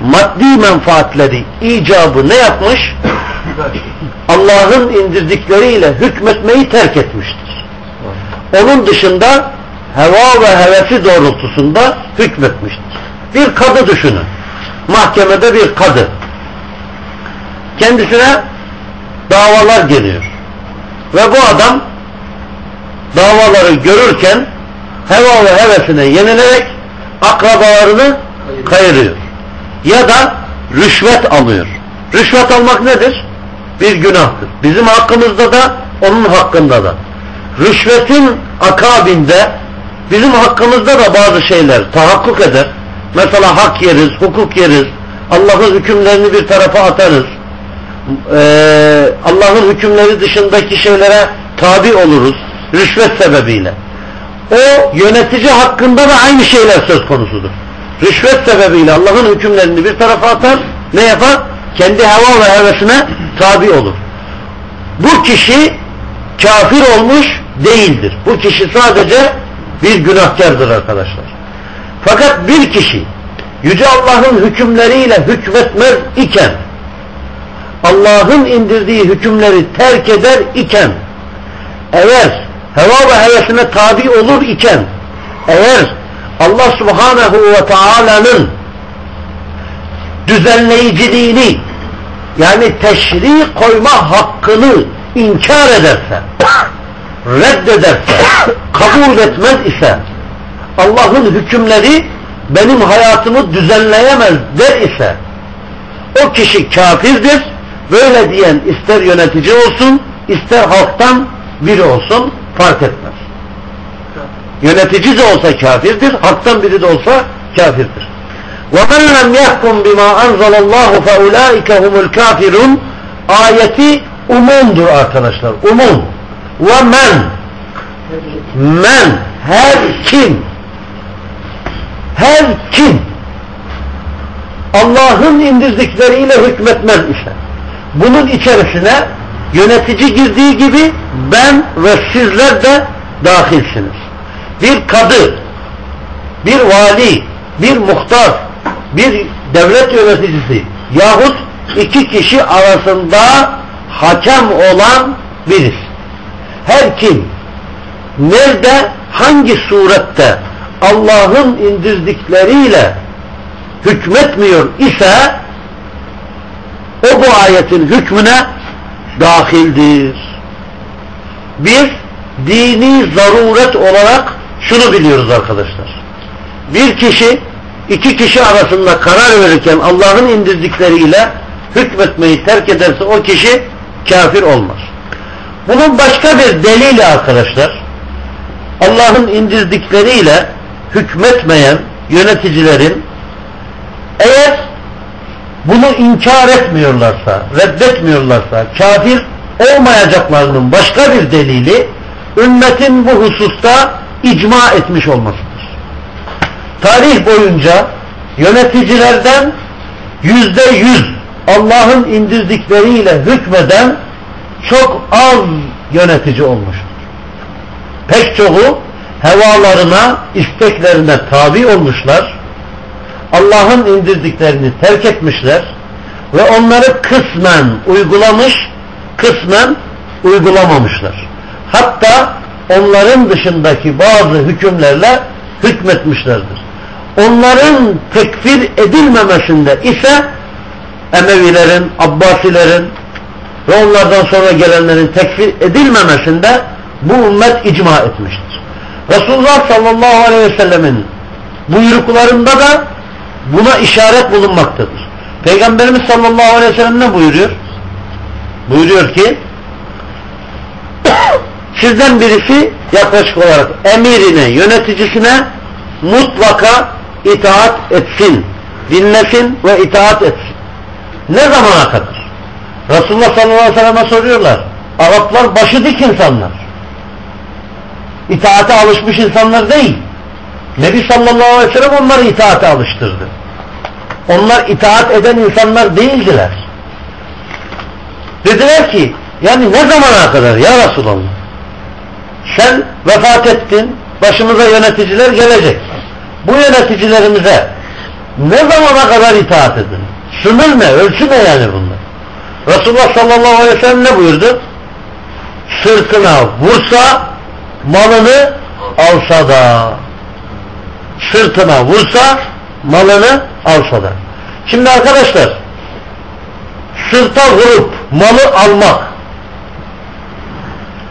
A: maddi menfaatleri icabı ne yapmış? Allah'ın indirdikleriyle hükmetmeyi terk etmiştir. Onun dışında heva ve hevesi doğrultusunda hükmetmiştir. Bir kadı düşünün. Mahkemede bir kadı. Kendisine davalar geliyor. Ve bu adam davaları görürken heva ve hevesine yenilerek akrabalarını kayırıyor. Ya da rüşvet alıyor. Rüşvet almak nedir? Bir günahtır. Bizim hakkımızda da onun hakkında da. Rüşvetin akabinde bizim hakkımızda da bazı şeyler tahakkuk eder. Mesela hak yeriz, hukuk yeriz. Allah'ın hükümlerini bir tarafa atarız. Ee, Allah'ın hükümleri dışındaki şeylere tabi oluruz. Rüşvet sebebiyle. O yönetici hakkında da aynı şeyler söz konusudur. Rüşvet sebebiyle Allah'ın hükümlerini bir tarafa atar. Ne yapar? Kendi hava ve hevesine tabi olur. Bu kişi kafir olmuş değildir. Bu kişi sadece bir günahkardır arkadaşlar. Fakat bir kişi Yüce Allah'ın hükümleriyle hükmetmez iken Allah'ın indirdiği hükümleri terk eder iken eğer heva ve hevesine tabi olur iken eğer Allah subhanehu ve teala'nın düzenleyiciliğini yani teşri koyma hakkını inkar ederse reddederse kabul etmez ise Allah'ın hükümleri benim hayatımı düzenleyemez der ise o kişi kafirdir. Böyle diyen ister yönetici olsun ister halktan biri olsun fark etmez. Yönetici de olsa kafirdir, halktan biri de olsa kafirdir. وَمَنْ لَمْ يَحْكُمْ بِمَا أَنْزَلَ اللّٰهُ فَاُولَٰئِكَ هُمُ الْكَافِرُونَ Ayeti umumdur arkadaşlar. Umum. وَمَنْ Men her kim her kim Allah'ın indirdikleriyle hükmetmez ise bunun içerisine yönetici girdiği gibi ben ve sizler de dahilsiniz. Bir kadı, bir vali, bir muhtar, bir devlet yöneticisi yahut iki kişi arasında hakem olan birisi. Her kim nerede hangi surette Allah'ın indirdikleriyle hükmetmiyor ise o bu ayetin hükmüne dahildir. Biz dini zaruret olarak şunu biliyoruz arkadaşlar. Bir kişi iki kişi arasında karar verirken Allah'ın indirdikleriyle hükmetmeyi terk ederse o kişi kafir olmaz. Bunun başka bir delili arkadaşlar. Allah'ın indirdikleriyle hükmetmeyen yöneticilerin eğer bunu inkar etmiyorlarsa, reddetmiyorlarsa kafir olmayacaklarının başka bir delili ümmetin bu hususta icma etmiş olmasıdır. Tarih boyunca yöneticilerden yüzde yüz Allah'ın indirdikleriyle hükmeden çok az yönetici olmuştur. Pek çoğu hevalarına, isteklerine tabi olmuşlar. Allah'ın indirdiklerini terk etmişler ve onları kısmen uygulamış, kısmen uygulamamışlar. Hatta onların dışındaki bazı hükümlerle hükmetmişlerdir. Onların tekfir edilmemesinde ise Emevilerin, Abbasilerin ve onlardan sonra gelenlerin tekfir edilmemesinde bu ümmet icma etmiştir. Resulullah sallallahu aleyhi ve sellemin buyruklarında da buna işaret bulunmaktadır. Peygamberimiz sallallahu aleyhi ve sellem ne buyuruyor? Buyuruyor ki sizden birisi yaklaşık olarak emirine, yöneticisine mutlaka itaat etsin, dinlesin ve itaat etsin. Ne zamana kadar? Resulullah sallallahu aleyhi ve sellem'e soruyorlar. Araplar başı dik insanlar. İtaate alışmış insanlar değil. Nebi sallallahu aleyhi ve sellem onları itaate alıştırdı. Onlar itaat eden insanlar değildiler. Dediler ki yani ne zamana kadar ya Resulallah? Sen vefat ettin, başımıza yöneticiler gelecek. Bu yöneticilerimize ne zamana kadar itaat edin? Sınır ne? Ölçü ne yani bunlar? Resulullah sallallahu aleyhi ve sellem ne buyurdu? Sırtına vursa malını alsa da sırtına vursa malını alsa da. Şimdi arkadaşlar sırta vurup malı almak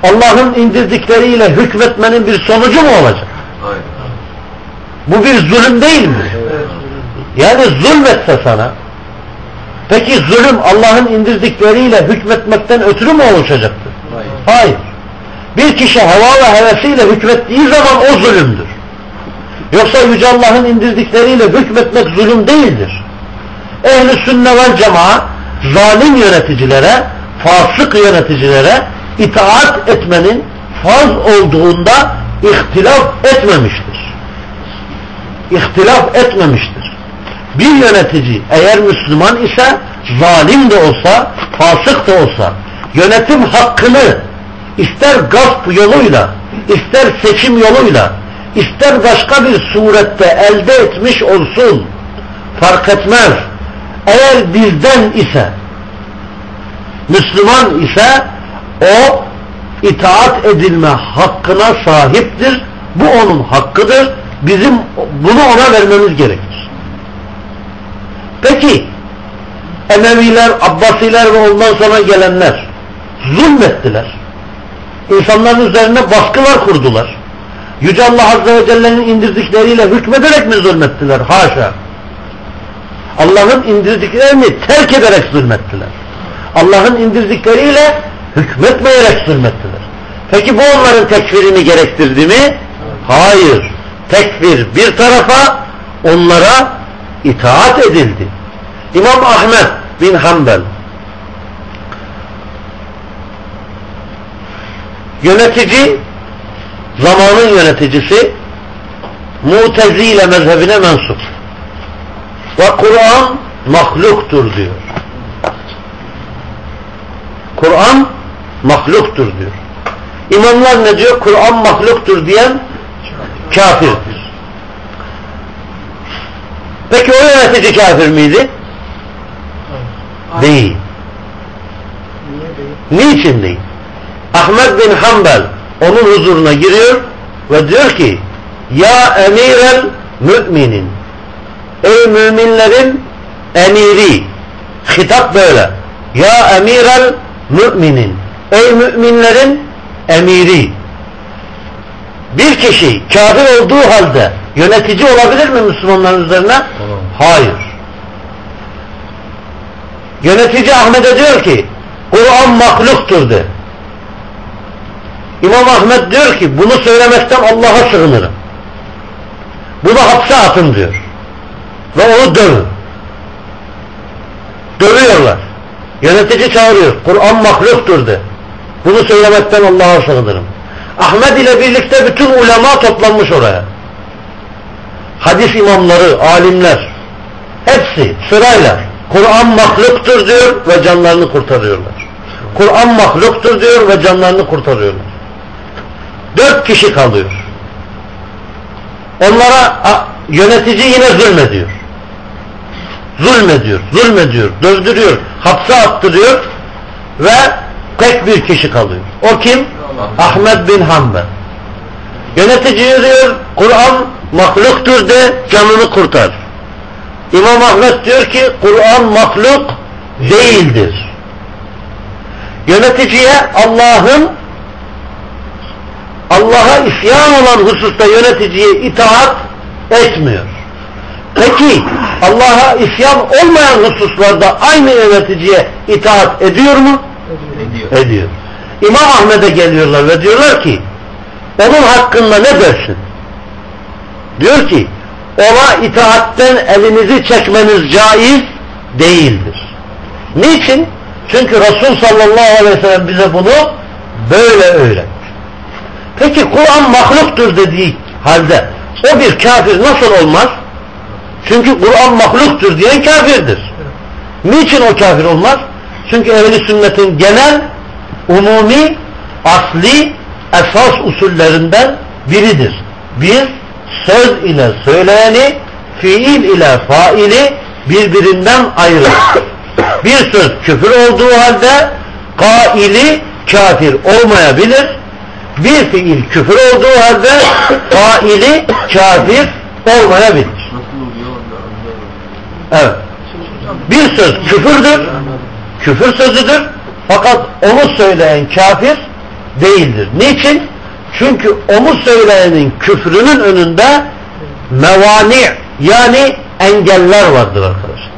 A: Allah'ın indirdikleriyle hükmetmenin bir sonucu mu olacak?
D: Aynen.
A: Bu bir zulüm değil mi? Yani zulmetse sana peki zulüm Allah'ın indirdikleriyle hükmetmekten ötürü mü oluşacaktır? Hayır. Bir kişi hava ve hevesiyle hükmettiği zaman o zulümdür. Yoksa Yüce Allah'ın indirdikleriyle hükmetmek zulüm değildir. Ehl-i sünne vel cemaat zalim yöneticilere, fasık yöneticilere itaat etmenin farz olduğunda ihtilaf etmemiştir. İhtilaf etmemiştir. Bir yönetici eğer Müslüman ise zalim de olsa, fasık da olsa yönetim hakkını ister gasp yoluyla, ister seçim yoluyla, ister başka bir surette elde etmiş olsun fark etmez. Eğer bizden ise Müslüman ise o itaat edilme hakkına sahiptir. Bu onun hakkıdır. Bizim bunu ona vermemiz gerekir. Peki Emeviler, Abbasiler ve ondan sonra gelenler zulmettiler. İnsanların üzerine baskılar kurdular. Yüce Allah Azze ve Celle'nin indirdikleriyle hükmederek mi zulmettiler? Haşa. Allah'ın indirdiklerini terk ederek zulmettiler. Allah'ın indirdikleriyle hükmetmeyerek zulmettiler. Peki bu onların tekfirini gerektirdi mi? Hayır. Tekfir bir tarafa onlara itaat edildi. İmam Ahmet bin Hanbel yönetici zamanın yöneticisi Mutezile mezhebine mensup. Ve Kur'an mahluktur diyor. Kur'an mahluktur diyor. İmamlar ne diyor? Kur'an mahluktur diyen kafirdir. Peki o yönetici kafir miydi? Değil. Niçin değil? Ahmet bin Hanbel onun huzuruna giriyor ve diyor ki Ya emirel müminin Ey müminlerin emiri hitap böyle Ya emirel müminin Ey müminlerin emiri bir kişi kafir olduğu halde yönetici olabilir mi Müslümanların üzerine? Hayır. Yönetici Ahmet'e diyor ki Kur'an mahluktur de. İmam Ahmet diyor ki bunu söylemekten Allah'a sığınırım. Bunu hapse atın diyor. Ve onu dövün. Dövüyorlar. Yönetici çağırıyor. Kur'an mahluktur de. Bunu söylemekten Allah'a sığınırım. Ahmet ile birlikte bütün ulema toplanmış oraya. Hadis imamları, alimler hepsi sırayla Kur'an mahluktur diyor ve canlarını kurtarıyorlar. Kur'an mahluktur diyor ve canlarını kurtarıyorlar. Dört kişi kalıyor. Onlara yönetici yine zulmediyor. Zulmediyor, zulmediyor, dövdürüyor, hapse attırıyor ve tek bir kişi kalıyor. O kim? Ahmet bin Hanbel. Yönetici diyor Kur'an mahluktur de canını kurtar. İmam Ahmet diyor ki Kur'an mahluk değildir. Yöneticiye Allah'ın Allah'a isyan olan hususta yöneticiye itaat etmiyor. Peki Allah'a isyan olmayan hususlarda aynı yöneticiye itaat ediyor mu?
C: Ediyor.
A: Ediyor. İmam Ahmet'e geliyorlar ve diyorlar ki onun hakkında ne dersin? Diyor ki ona itaatten elinizi çekmeniz caiz değildir. Niçin? Çünkü Resul sallallahu aleyhi ve sellem bize bunu böyle öğretti. Peki Kur'an mahluktur dediği halde o bir kafir nasıl olmaz? Çünkü Kur'an mahluktur diyen kafirdir. Niçin o kafir olmaz? Çünkü ehli sünnetin genel, umumi, asli, esas usullerinden biridir. Bir, söz ile söyleyeni, fiil ile faili birbirinden ayırır. Bir söz küfür olduğu halde kaili kafir olmayabilir. Bir fiil küfür olduğu halde faili kafir olmayabilir. Evet. Bir söz küfürdür. Küfür sözüdür. Fakat onu söyleyen kafir değildir. Niçin? Çünkü onu söyleyenin küfrünün önünde mevani yani engeller vardır arkadaşlar.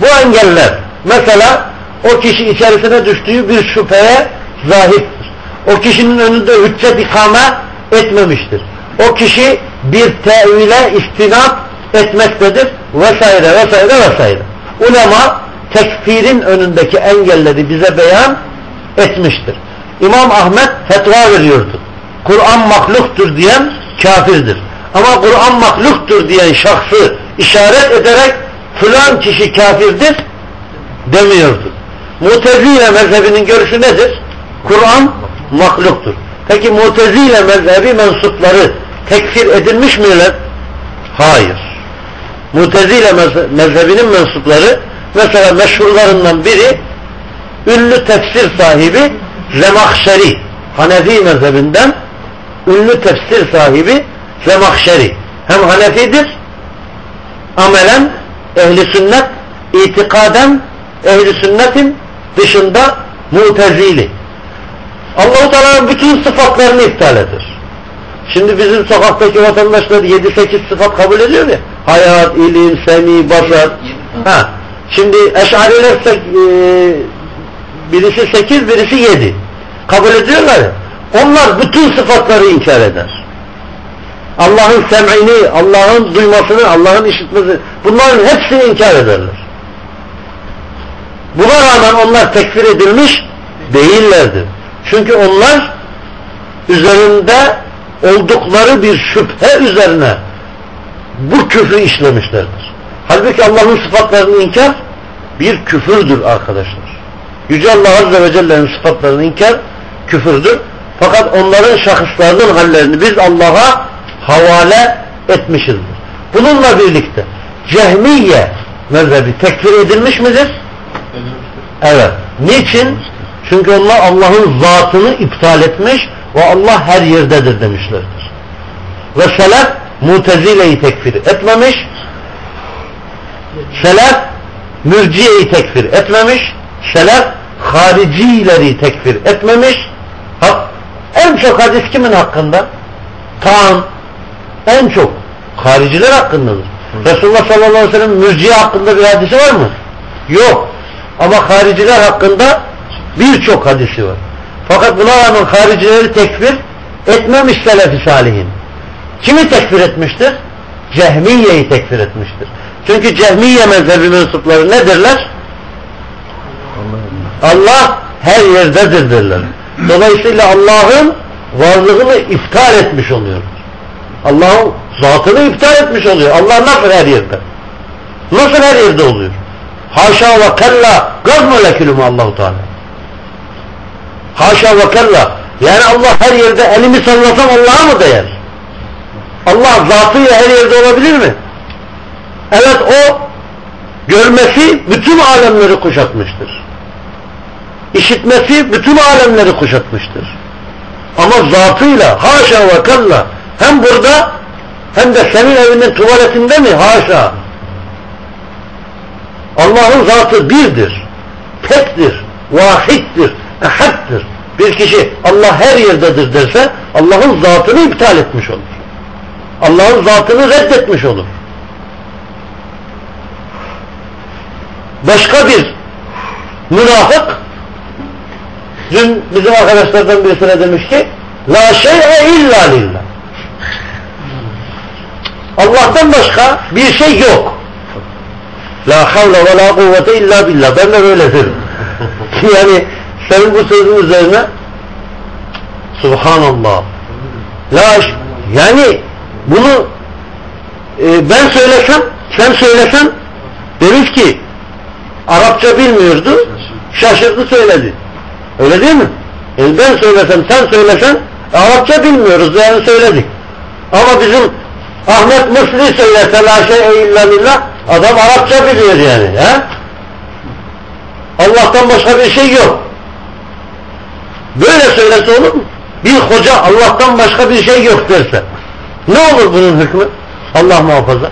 A: Bu engeller mesela o kişi içerisine düştüğü bir şüpheye zahittir. O kişinin önünde hüccet ikame etmemiştir. O kişi bir tevile istinat etmektedir vesaire vesaire vesaire. Ulema tekfirin önündeki engelleri bize beyan etmiştir. İmam Ahmet fetva veriyordu. Kur'an mahluktur diyen kafirdir. Ama Kur'an mahluktur diyen şahsı işaret ederek filan kişi kafirdir demiyordu. Mutezile mezhebinin görüşü nedir? Kur'an mahluktur. Peki Mutezile mezhebi mensupları tekfir edilmiş miler? Hayır. Mutezile mezhebinin mensupları mesela meşhurlarından biri ünlü tefsir sahibi Zemahşeri Hanefi mezhebinden ünlü tefsir sahibi Zemahşeri hem Hanefidir amelen ehli sünnet itikaden ehli sünnetin dışında mutezili Allah-u Teala'nın bütün sıfatlarını iptal eder. Şimdi bizim sokaktaki vatandaşlar 7-8 sıfat kabul ediyor ya. Hayat, ilim, semi, basar. Ha. Şimdi eşariler e, birisi 8, birisi 7. Kabul ediyorlar ya. Onlar bütün sıfatları inkar eder. Allah'ın sem'ini, Allah'ın duymasını, Allah'ın işitmesini bunların hepsini inkar ederler. Buna rağmen onlar tekfir edilmiş değillerdir. Çünkü onlar üzerinde oldukları bir şüphe üzerine bu küfrü işlemişlerdir. Halbuki Allah'ın sıfatlarını inkar bir küfürdür arkadaşlar. Yüce Allah Azze ve Celle'nin sıfatlarını inkar küfürdür. Fakat onların şahıslarının hallerini biz Allah'a havale etmişizdir. Bununla birlikte Cehmiye mezhebi tekfir edilmiş midir? Evet. Niçin? Çünkü onlar Allah'ın zatını iptal etmiş ve Allah her yerdedir demişlerdir. Ve selef mutezileyi tekfir etmemiş. Selef mürciyeyi tekfir etmemiş. Selef haricileri tekfir etmemiş. En çok hadis kimin hakkında? Tam. En çok. Hariciler hakkındadır. Resulullah sallallahu aleyhi ve sellem mürciye hakkında bir hadisi var mı? Yok. Ama hariciler hakkında birçok hadisi var. Fakat buna rağmen haricileri tekfir etmemiş selefi salihin. Kimi tekfir etmiştir? Cehmiye'yi tekfir etmiştir. Çünkü Cehmiye mezhebi mensupları nedirler? Allah her yerdedir derler. Dolayısıyla Allah'ın varlığını iptal etmiş oluyor. Allah'ın zatını iptal etmiş oluyor. Allah nasıl her yerde? Nasıl her yerde oluyor? Haşa ve kella gaz molekülü mü Allahu Teala? Haşa ve kella. Yani Allah her yerde elimi sallasam Allah'a mı değer? Allah zatıyla her yerde olabilir mi? Evet o görmesi bütün alemleri kuşatmıştır. İşitmesi bütün alemleri kuşatmıştır. Ama zatıyla haşa ve kella hem burada hem de senin evinin tuvaletinde mi? Haşa. Allah'ın zatı birdir. Tektir. Vahittir. Ehaddir. Bir kişi Allah her yerdedir derse Allah'ın zatını iptal etmiş olur. Allah'ın zatını reddetmiş olur. Başka bir münafık dün bizim arkadaşlardan birisine demiş ki La şey'e illa lillah Allah'tan başka bir şey yok. La havle ve la kuvvete illa billah. Ben de böyle derim. yani senin bu sözün üzerine Subhanallah. La yani bunu e, ben söylesem sen söylesen deriz ki Arapça bilmiyordu şaşırdı söyledi. Öyle değil mi? Yani ben söylesem sen söylesen Arapça bilmiyoruz yani söyledik. Ama bizim Ahmet Mısri söylese la şey illa billah adam Arapça biliyor yani. He? Allah'tan başka bir şey yok. Böyle söylese olur mu? Bir hoca Allah'tan başka bir şey yok derse ne olur bunun hükmü? Allah muhafaza.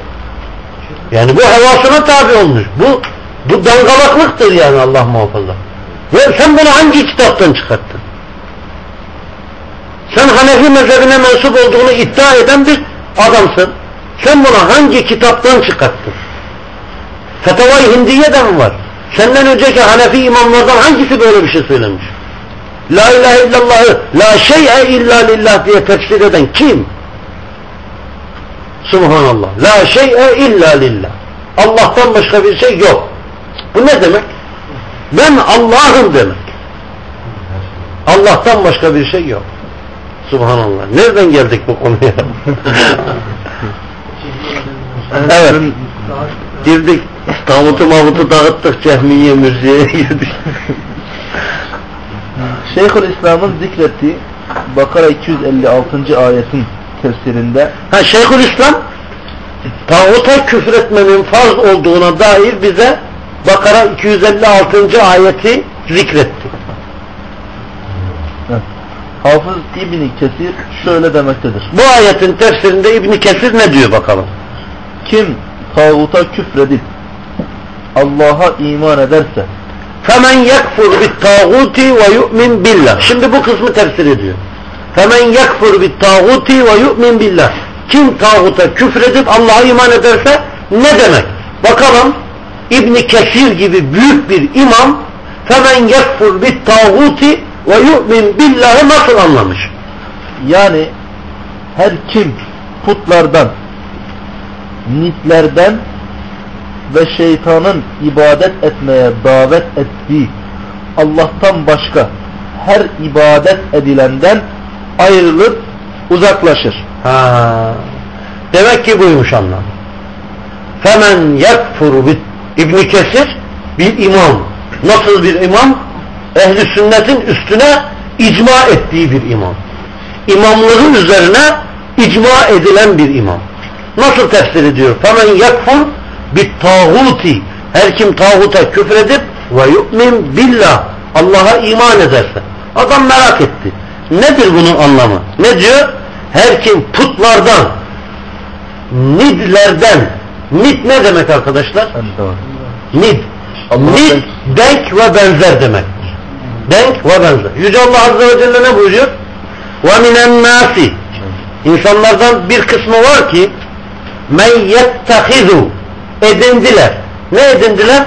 A: Yani bu hevasına tabi olmuş. Bu bu dangalaklıktır yani Allah muhafaza. Ya sen bunu hangi kitaptan çıkarttın? Sen Hanefi mezhebine mensup olduğunu iddia eden bir adamsın. Sen bunu hangi kitaptan çıkarttın? Fetavai Hindiye'de mi var? Senden önceki Hanefi imamlardan hangisi böyle bir şey söylemiş? La ilahe illallahı la şey'e illa lillah diye tefsir eden kim? Subhanallah. La şey'e illa lillah. Allah'tan başka bir şey yok. Bu ne demek? Ben Allah'ım demek. Allah'tan başka bir şey yok. Subhanallah. Nereden geldik bu konuya? evet. Girdik. Tavutu mavutu dağıttık. Cehmiye mürziye girdik.
B: Şeyhül İslam'ın zikrettiği Bakara 256. ayetin tefsirinde
A: Ha Şeyhül İslam tağuta küfretmenin farz olduğuna dair bize Bakara 256. ayeti zikretti.
B: Hafız İbni Kesir şöyle demektedir.
A: Bu ayetin tefsirinde İbni Kesir ne diyor bakalım?
B: Kim tağuta küfredip Allah'a iman ederse
A: فَمَنْ يَكْفُرْ بِالْتَاغُوتِ وَيُؤْمِنْ billah. Şimdi bu kısmı tefsir ediyor. فَمَنْ يَكْفُرْ بِالْتَاغُوتِ وَيُؤْمِنْ billah. Kim tağuta küfredip Allah'a iman ederse ne demek? Bakalım İbni Kesir gibi büyük bir imam فَمَنْ يَكْفُرْ بِالْتَاغُوتِ وَيُؤْمِنْ billahı nasıl anlamış?
B: yani her kim putlardan nitlerden ve şeytanın ibadet etmeye davet ettiği Allah'tan başka her ibadet edilenden ayrılıp uzaklaşır.
A: Ha. Demek ki buymuş anlam. Femen yekfuru bit İbn Kesir bir imam. Nasıl bir imam? Ehli sünnetin üstüne icma ettiği bir imam. İmamların üzerine icma edilen bir imam. Nasıl tefsir ediyor? Femen yekfur bit tağuti. Her kim tağuta küfredip ve yu'min billah. Allah'a iman ederse. Adam merak etti. Nedir bunun anlamı? Ne diyor? Her kim putlardan, nidlerden, nid ne demek arkadaşlar? Nid. Nid, denk ve benzer demektir. Denk ve benzer. Yüce Allah Azze ve Celle ne buyuruyor? Minen nasi İnsanlardan bir kısmı var ki men yettehizu edindiler. Ne edindiler?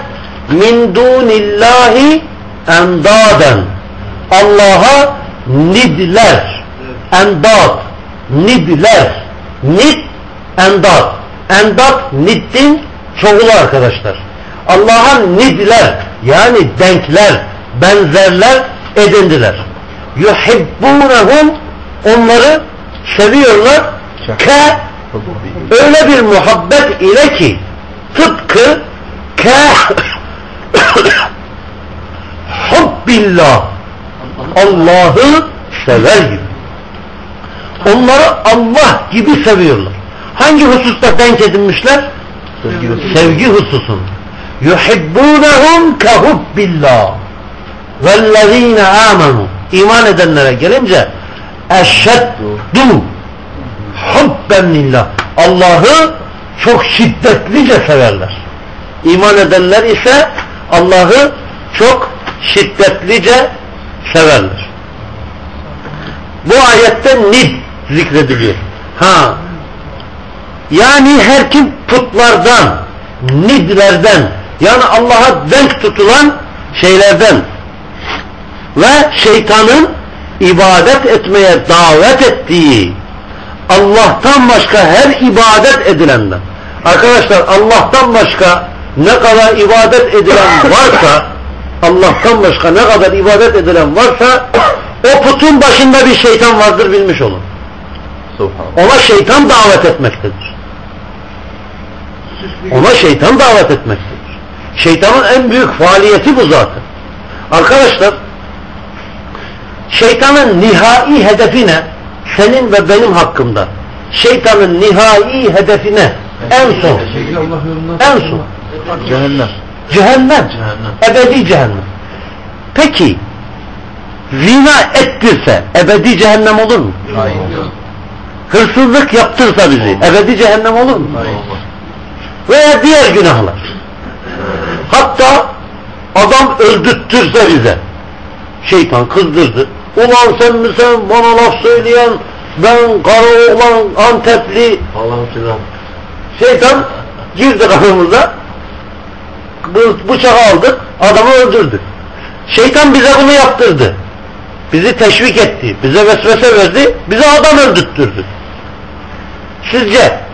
A: Min dunillahi endaden. Allah'a nidler. Endad. Nidler. Nid endad. Endad niddin çoğulu arkadaşlar. Allah'a nidler yani denkler, benzerler edindiler. Yuhibbunehum onları seviyorlar. Ke öyle bir muhabbet ile ki tıpkı ke hubbillah Allah'ı sever gibi. Onları Allah gibi seviyorlar. Hangi hususta denk edinmişler? Sevgi hususunda. Yuhibbunehum ke hubbillah vellezine amenu iman edenlere gelince eşeddu hubben lillah Allah'ı çok şiddetlice severler. İman edenler ise Allah'ı çok şiddetlice severler. Bu ayette nid zikrediliyor. Ha. Yani her kim putlardan, nidlerden yani Allah'a denk tutulan şeylerden ve şeytanın ibadet etmeye davet ettiği Allah'tan başka her ibadet edilenden arkadaşlar Allah'tan başka ne kadar ibadet edilen varsa Allah'tan başka ne kadar ibadet edilen varsa o putun başında bir şeytan vardır bilmiş olun. Ona şeytan davet etmektedir. Ona şeytan davet etmektedir. Şeytanın en büyük faaliyeti bu zaten. Arkadaşlar şeytanın nihai hedefi ne? Senin ve benim hakkımda. Şeytanın nihai hedefi ne? En son. En son.
B: Cehennem.
A: Cehennem. Ebedi cehennem. Peki zina ettirse ebedi cehennem olur mu?
B: Hayır.
A: Hırsızlık yaptırsa bizi ebedi cehennem olur mu? Veya diğer günahlar. Hatta adam öldürttürse bize. Şeytan kızdırdı. Ulan sen mi sen bana laf söyleyen ben kara oğlan Antepli
B: Allah'ım filan.
A: şeytan girdi kafamıza bıçağı aldık adamı öldürdü. Şeytan bize bunu yaptırdı. Bizi teşvik etti. Bize vesvese verdi. Bize adam öldürttürdü. Sizce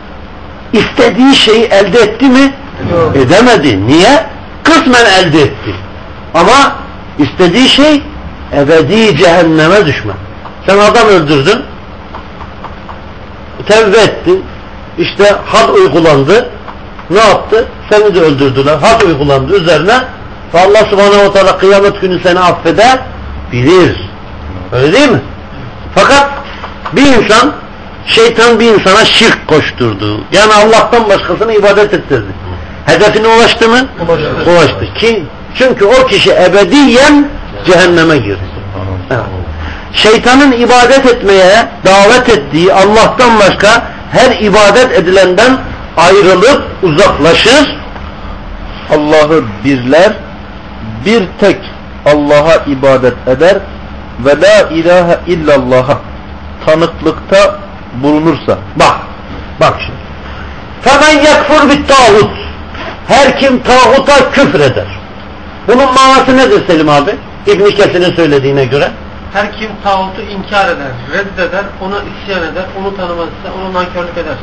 A: istediği şeyi elde etti mi?
B: Yok.
A: Edemedi. Niye? Kısmen elde etti. Ama istediği şey ebedi cehenneme düşme. Sen adam öldürdün. Tevbe ettin. İşte had uygulandı. Ne yaptı? Seni de öldürdüler. Had uygulandı üzerine. Allah subhanehu ve teala kıyamet günü seni affeder. Bilir. Öyle değil mi? Fakat bir insan şeytan bir insana şirk koşturdu. Yani Allah'tan başkasına ibadet ettirdi. Hedefine ulaştı mı?
B: Ulaştı.
A: Ulaştı. Ki, çünkü o kişi ebediyen cehenneme girdi. Evet. Şeytanın ibadet etmeye davet ettiği Allah'tan başka her ibadet edilenden ayrılıp uzaklaşır.
B: Allah'ı birler, bir tek Allah'a ibadet eder ve la ilahe illallah'a tanıklıkta bulunursa.
A: Bak, bak şimdi. Femen yekfur bit tağut. Her kim tağuta küfreder. Bunun manası nedir Selim abi? İbn Kesir'in söylediğine göre.
C: Her kim tağutu inkar eder, reddeder, ona isyan eder, onu tanımazsa ona nankörlük eder.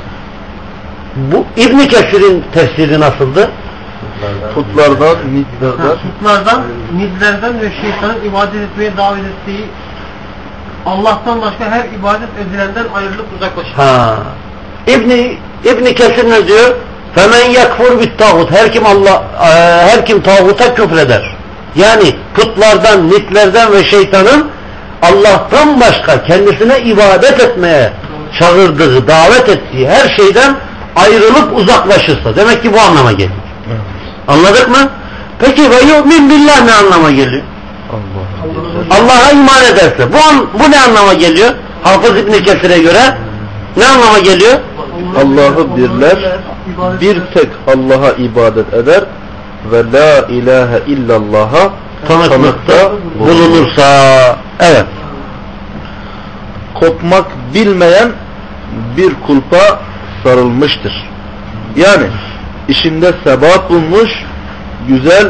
A: Bu İbn Kesir'in tefsiri nasıldı?
B: Putlardan,
C: Ha,
B: mitlerden,
C: Putlardan, nidlerden ve şeytanın ibadet etmeye davet ettiği Allah'tan başka her ibadet edilenden ayrılıp uzaklaşır.
A: Ha. İbn İbn Kesir ne diyor? Femen yekfur bit tağut. Her kim Allah e, her kim tağuta küfreder. Yani putlardan, nitlerden ve şeytanın Allah'tan başka kendisine ibadet etmeye çağırdığı, davet ettiği her şeyden ayrılıp uzaklaşırsa. Demek ki bu anlama geliyor. Anladık mı? Peki ve yu'min billah ne anlama geliyor?
B: Allah.
A: Allah'a iman ederse. Bu, an, bu ne anlama geliyor? Hafız İbni Kesir'e göre ne anlama geliyor?
B: Allah'ı birler, bir tek Allah'a ibadet eder ve la ilahe illallah'a
A: Tanıklıkta bulunursa. Evet.
B: kopmak bilmeyen bir kulpa sarılmıştır. Yani işinde sebat bulmuş, güzel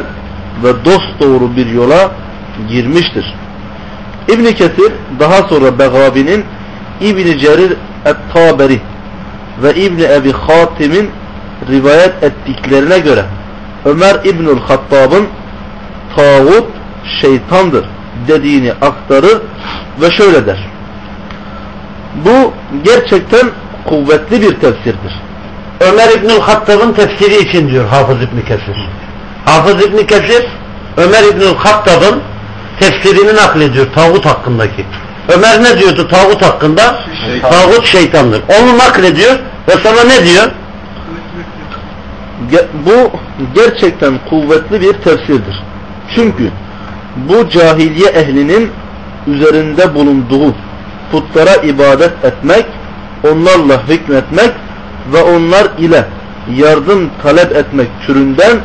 B: ve dost doğru bir yola girmiştir. İbn Kesir daha sonra Begavi'nin İbn Cerir et-Taberi ve İbn Ebi Hatim'in rivayet ettiklerine göre Ömer İbnül Hattab'ın tağut şeytandır dediğini aktarır ve şöyle der. Bu gerçekten kuvvetli bir tefsirdir.
A: Ömer İbnül Hattab'ın tefsiri için diyor Hafız İbni Kesir. Hafız İbni Kesir Ömer İbnül Hattab'ın tefsirini naklediyor tağut hakkındaki. Ömer ne diyordu tağut hakkında?
B: Şeytan.
A: Tağut şeytandır. Onu naklediyor ve sana ne diyor?
B: Ge- Bu gerçekten kuvvetli bir tefsirdir. Çünkü bu cahiliye ehlinin üzerinde bulunduğu putlara ibadet etmek, onlarla hükmetmek ve onlar ile yardım talep etmek türünden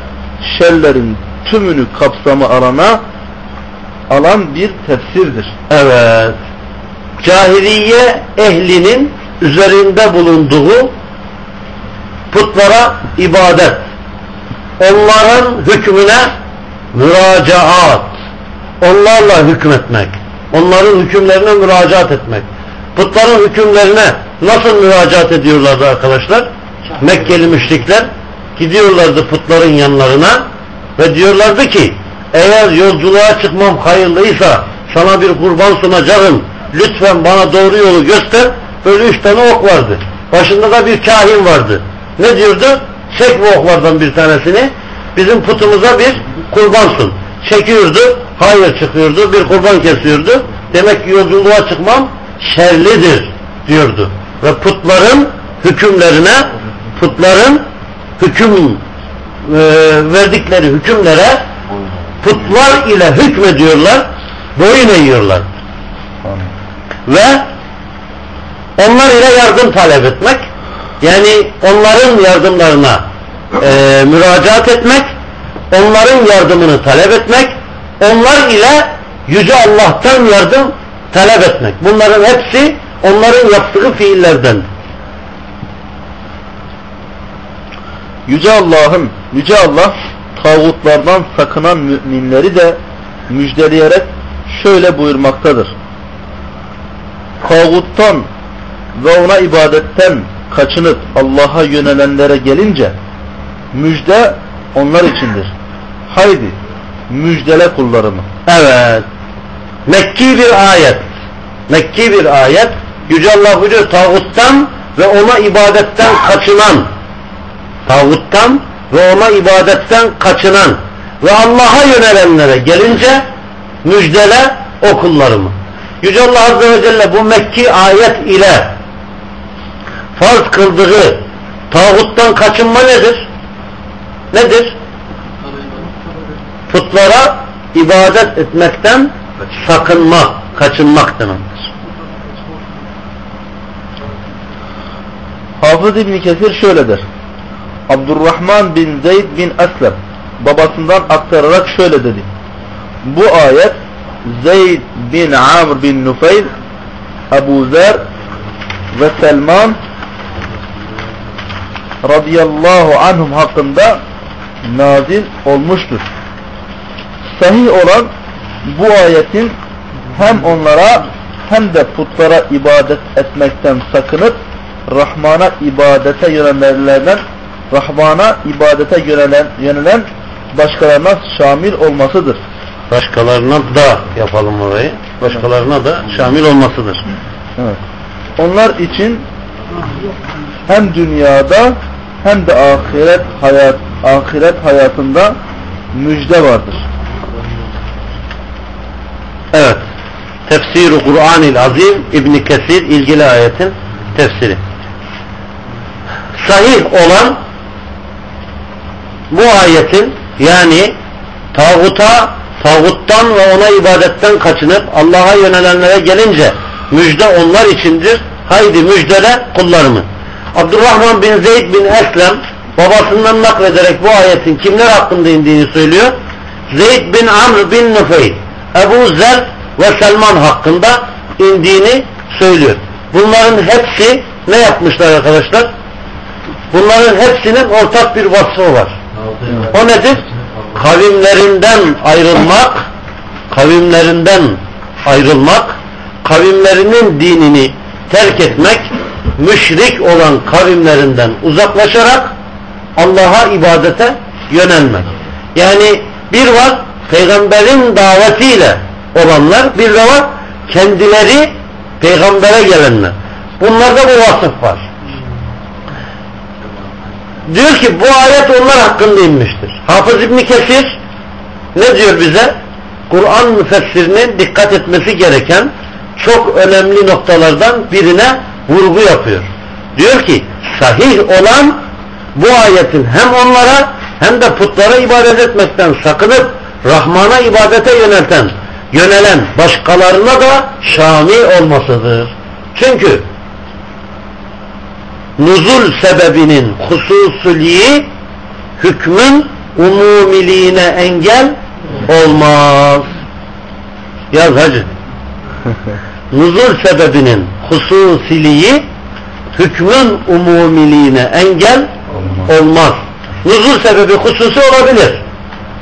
B: şerlerin tümünü kapsamı alana alan bir tefsirdir.
A: Evet. Cahiliye ehlinin üzerinde bulunduğu putlara ibadet, onların hükmüne müracaat, onlarla hükmetmek, onların hükümlerine müracaat etmek. Putların hükümlerine nasıl müracaat ediyorlardı arkadaşlar? Mekkeli müşrikler gidiyorlardı putların yanlarına ve diyorlardı ki eğer yolculuğa çıkmam hayırlıysa sana bir kurban sunacağım. Lütfen bana doğru yolu göster. Böyle üç tane ok vardı. Başında da bir kahin vardı. Ne diyordu? Çek bu oklardan bir tanesini. Bizim putumuza bir kurban sun. Çekiyordu. Hayır çıkıyordu. Bir kurban kesiyordu. Demek ki yolculuğa çıkmam şerlidir diyordu. Ve putların hükümlerine putların hüküm e, verdikleri hükümlere putlar ile hükmediyorlar, boyun eğiyorlar. Ve onlar ile yardım talep etmek, yani onların yardımlarına e, müracaat etmek, onların yardımını talep etmek, onlar ile Yüce Allah'tan yardım talep etmek. Bunların hepsi onların yaptığı fiillerden.
B: Yüce Allah'ın, Yüce Allah tağutlardan sakınan müminleri de müjdeleyerek şöyle buyurmaktadır. Tağuttan ve ona ibadetten kaçınıp Allah'a yönelenlere gelince müjde onlar içindir. Haydi müjdele kullarımı.
A: Evet. Mekki bir ayet. Mekki bir ayet. Yüce Allah buyuruyor tağuttan ve ona ibadetten kaçınan tağuttan ve ona ibadetten kaçınan ve Allah'a yönelenlere gelince müjdele o kullarımı. Yüce Allah Azze ve Celle bu Mekki ayet ile farz kıldığı tağuttan kaçınma nedir? Nedir? Putlara ibadet etmekten sakınmak, kaçınmak demektir.
B: Hafız İbni Kesir şöyle der. Abdurrahman bin Zeyd bin Eslem babasından aktararak şöyle dedi. Bu ayet Zeyd bin Amr bin Nufeyl Ebu Zer ve Selman radıyallahu anhum hakkında nazil olmuştur. Sahih olan bu ayetin hem onlara hem de putlara ibadet etmekten sakınıp Rahman'a ibadete yönelenlerden Rahman'a ibadete yönelen, yönelen başkalarına şamil olmasıdır.
A: Başkalarına da yapalım orayı. Başkalarına da şamil olmasıdır.
B: Evet. Onlar için hem dünyada hem de ahiret hayat ahiret hayatında müjde vardır.
A: Evet. Tefsir-i Kur'an-ı Azim İbn Kesir ilgili ayetin tefsiri. Sahih olan bu ayetin yani tağuta, tağuttan ve ona ibadetten kaçınıp Allah'a yönelenlere gelince müjde onlar içindir. Haydi müjdele kullarımı. Abdurrahman bin Zeyd bin Eslem babasından naklederek bu ayetin kimler hakkında indiğini söylüyor. Zeyd bin Amr bin Nufeyl, Ebu Zer ve Selman hakkında indiğini söylüyor. Bunların hepsi ne yapmışlar arkadaşlar? Bunların hepsinin ortak bir vasfı var. O nedir? Kavimlerinden ayrılmak, kavimlerinden ayrılmak, kavimlerinin dinini terk etmek, müşrik olan kavimlerinden uzaklaşarak Allah'a ibadete yönelmek. Yani bir var peygamberin davetiyle olanlar, bir de var kendileri peygambere gelenler. Bunlarda bu vasıf var. Diyor ki bu ayet onlar hakkında inmiştir. Hafız İbni Kesir ne diyor bize? Kur'an müfessirinin dikkat etmesi gereken çok önemli noktalardan birine vurgu yapıyor. Diyor ki sahih olan bu ayetin hem onlara hem de putlara ibadet etmekten sakınıp Rahman'a ibadete yönelten, yönelen başkalarına da şamil olmasıdır. Çünkü nuzul sebebinin hususiliği hükmün umumiliğine engel olmaz. Yaz hacı. Nuzul sebebinin hususiliği hükmün umumiliğine engel olmaz. Nuzul sebebi hususi olabilir.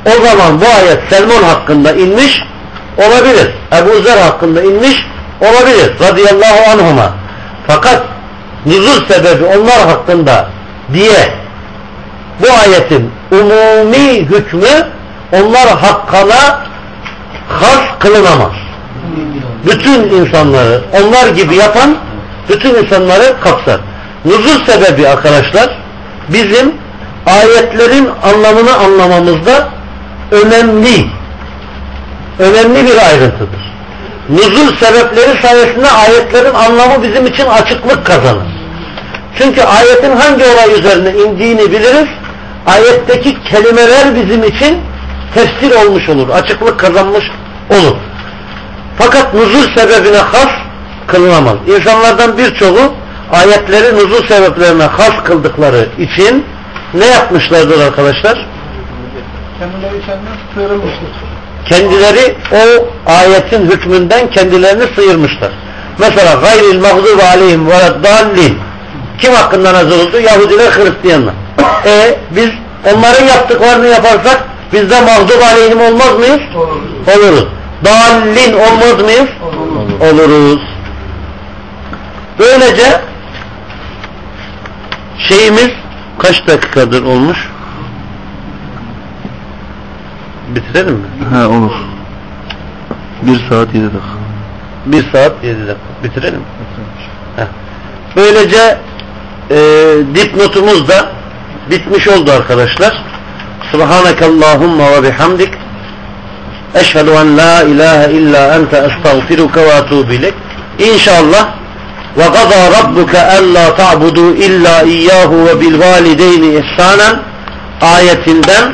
A: O zaman bu ayet Selman hakkında inmiş olabilir. Ebu Zer hakkında inmiş olabilir. Radıyallahu anhuma. Fakat nuzul sebebi onlar hakkında diye bu ayetin umumi hükmü onlar hakkına has kılınamaz. Bütün insanları onlar gibi yapan bütün insanları kapsar. Nuzul sebebi arkadaşlar bizim ayetlerin anlamını anlamamızda önemli önemli bir ayrıntıdır. Nuzul sebepleri sayesinde ayetlerin anlamı bizim için açıklık kazanır. Çünkü ayetin hangi olay üzerine indiğini biliriz. Ayetteki kelimeler bizim için tefsir olmuş olur. Açıklık kazanmış olur. Fakat nuzul sebebine has kılınamaz. İnsanlardan birçoğu ayetleri nuzul sebeplerine has kıldıkları için ne yapmışlardır arkadaşlar?
C: Kendileri
A: o ayetin hükmünden kendilerini sıyırmışlar. Mesela gayril mağzub aleyhim ve dallin kim hakkında nazar oldu? Yahudiler, Hristiyanlar. E biz onların yaptıklarını yaparsak biz de mağzub aleyhim olmaz mıyız?
C: Olur.
A: Oluruz. Dallin olmaz mıyız?
C: Olur.
A: Oluruz. Böylece şeyimiz kaç dakikadır olmuş? Bitirelim mi?
B: He olur. Bir saat yedi dakika.
A: Bir saat yedi dakika. Bitirelim mi? Böylece e, dipnotumuz da bitmiş oldu arkadaşlar. Subhanakallahumma ve bihamdik Eşhedü en la ilahe illa ente estağfiruke ve etûbü ilek. İnşallah ve gazâ rabbuke ellâ ta'budu illa iyyahu ve bil valideyni ihsanen ayetinden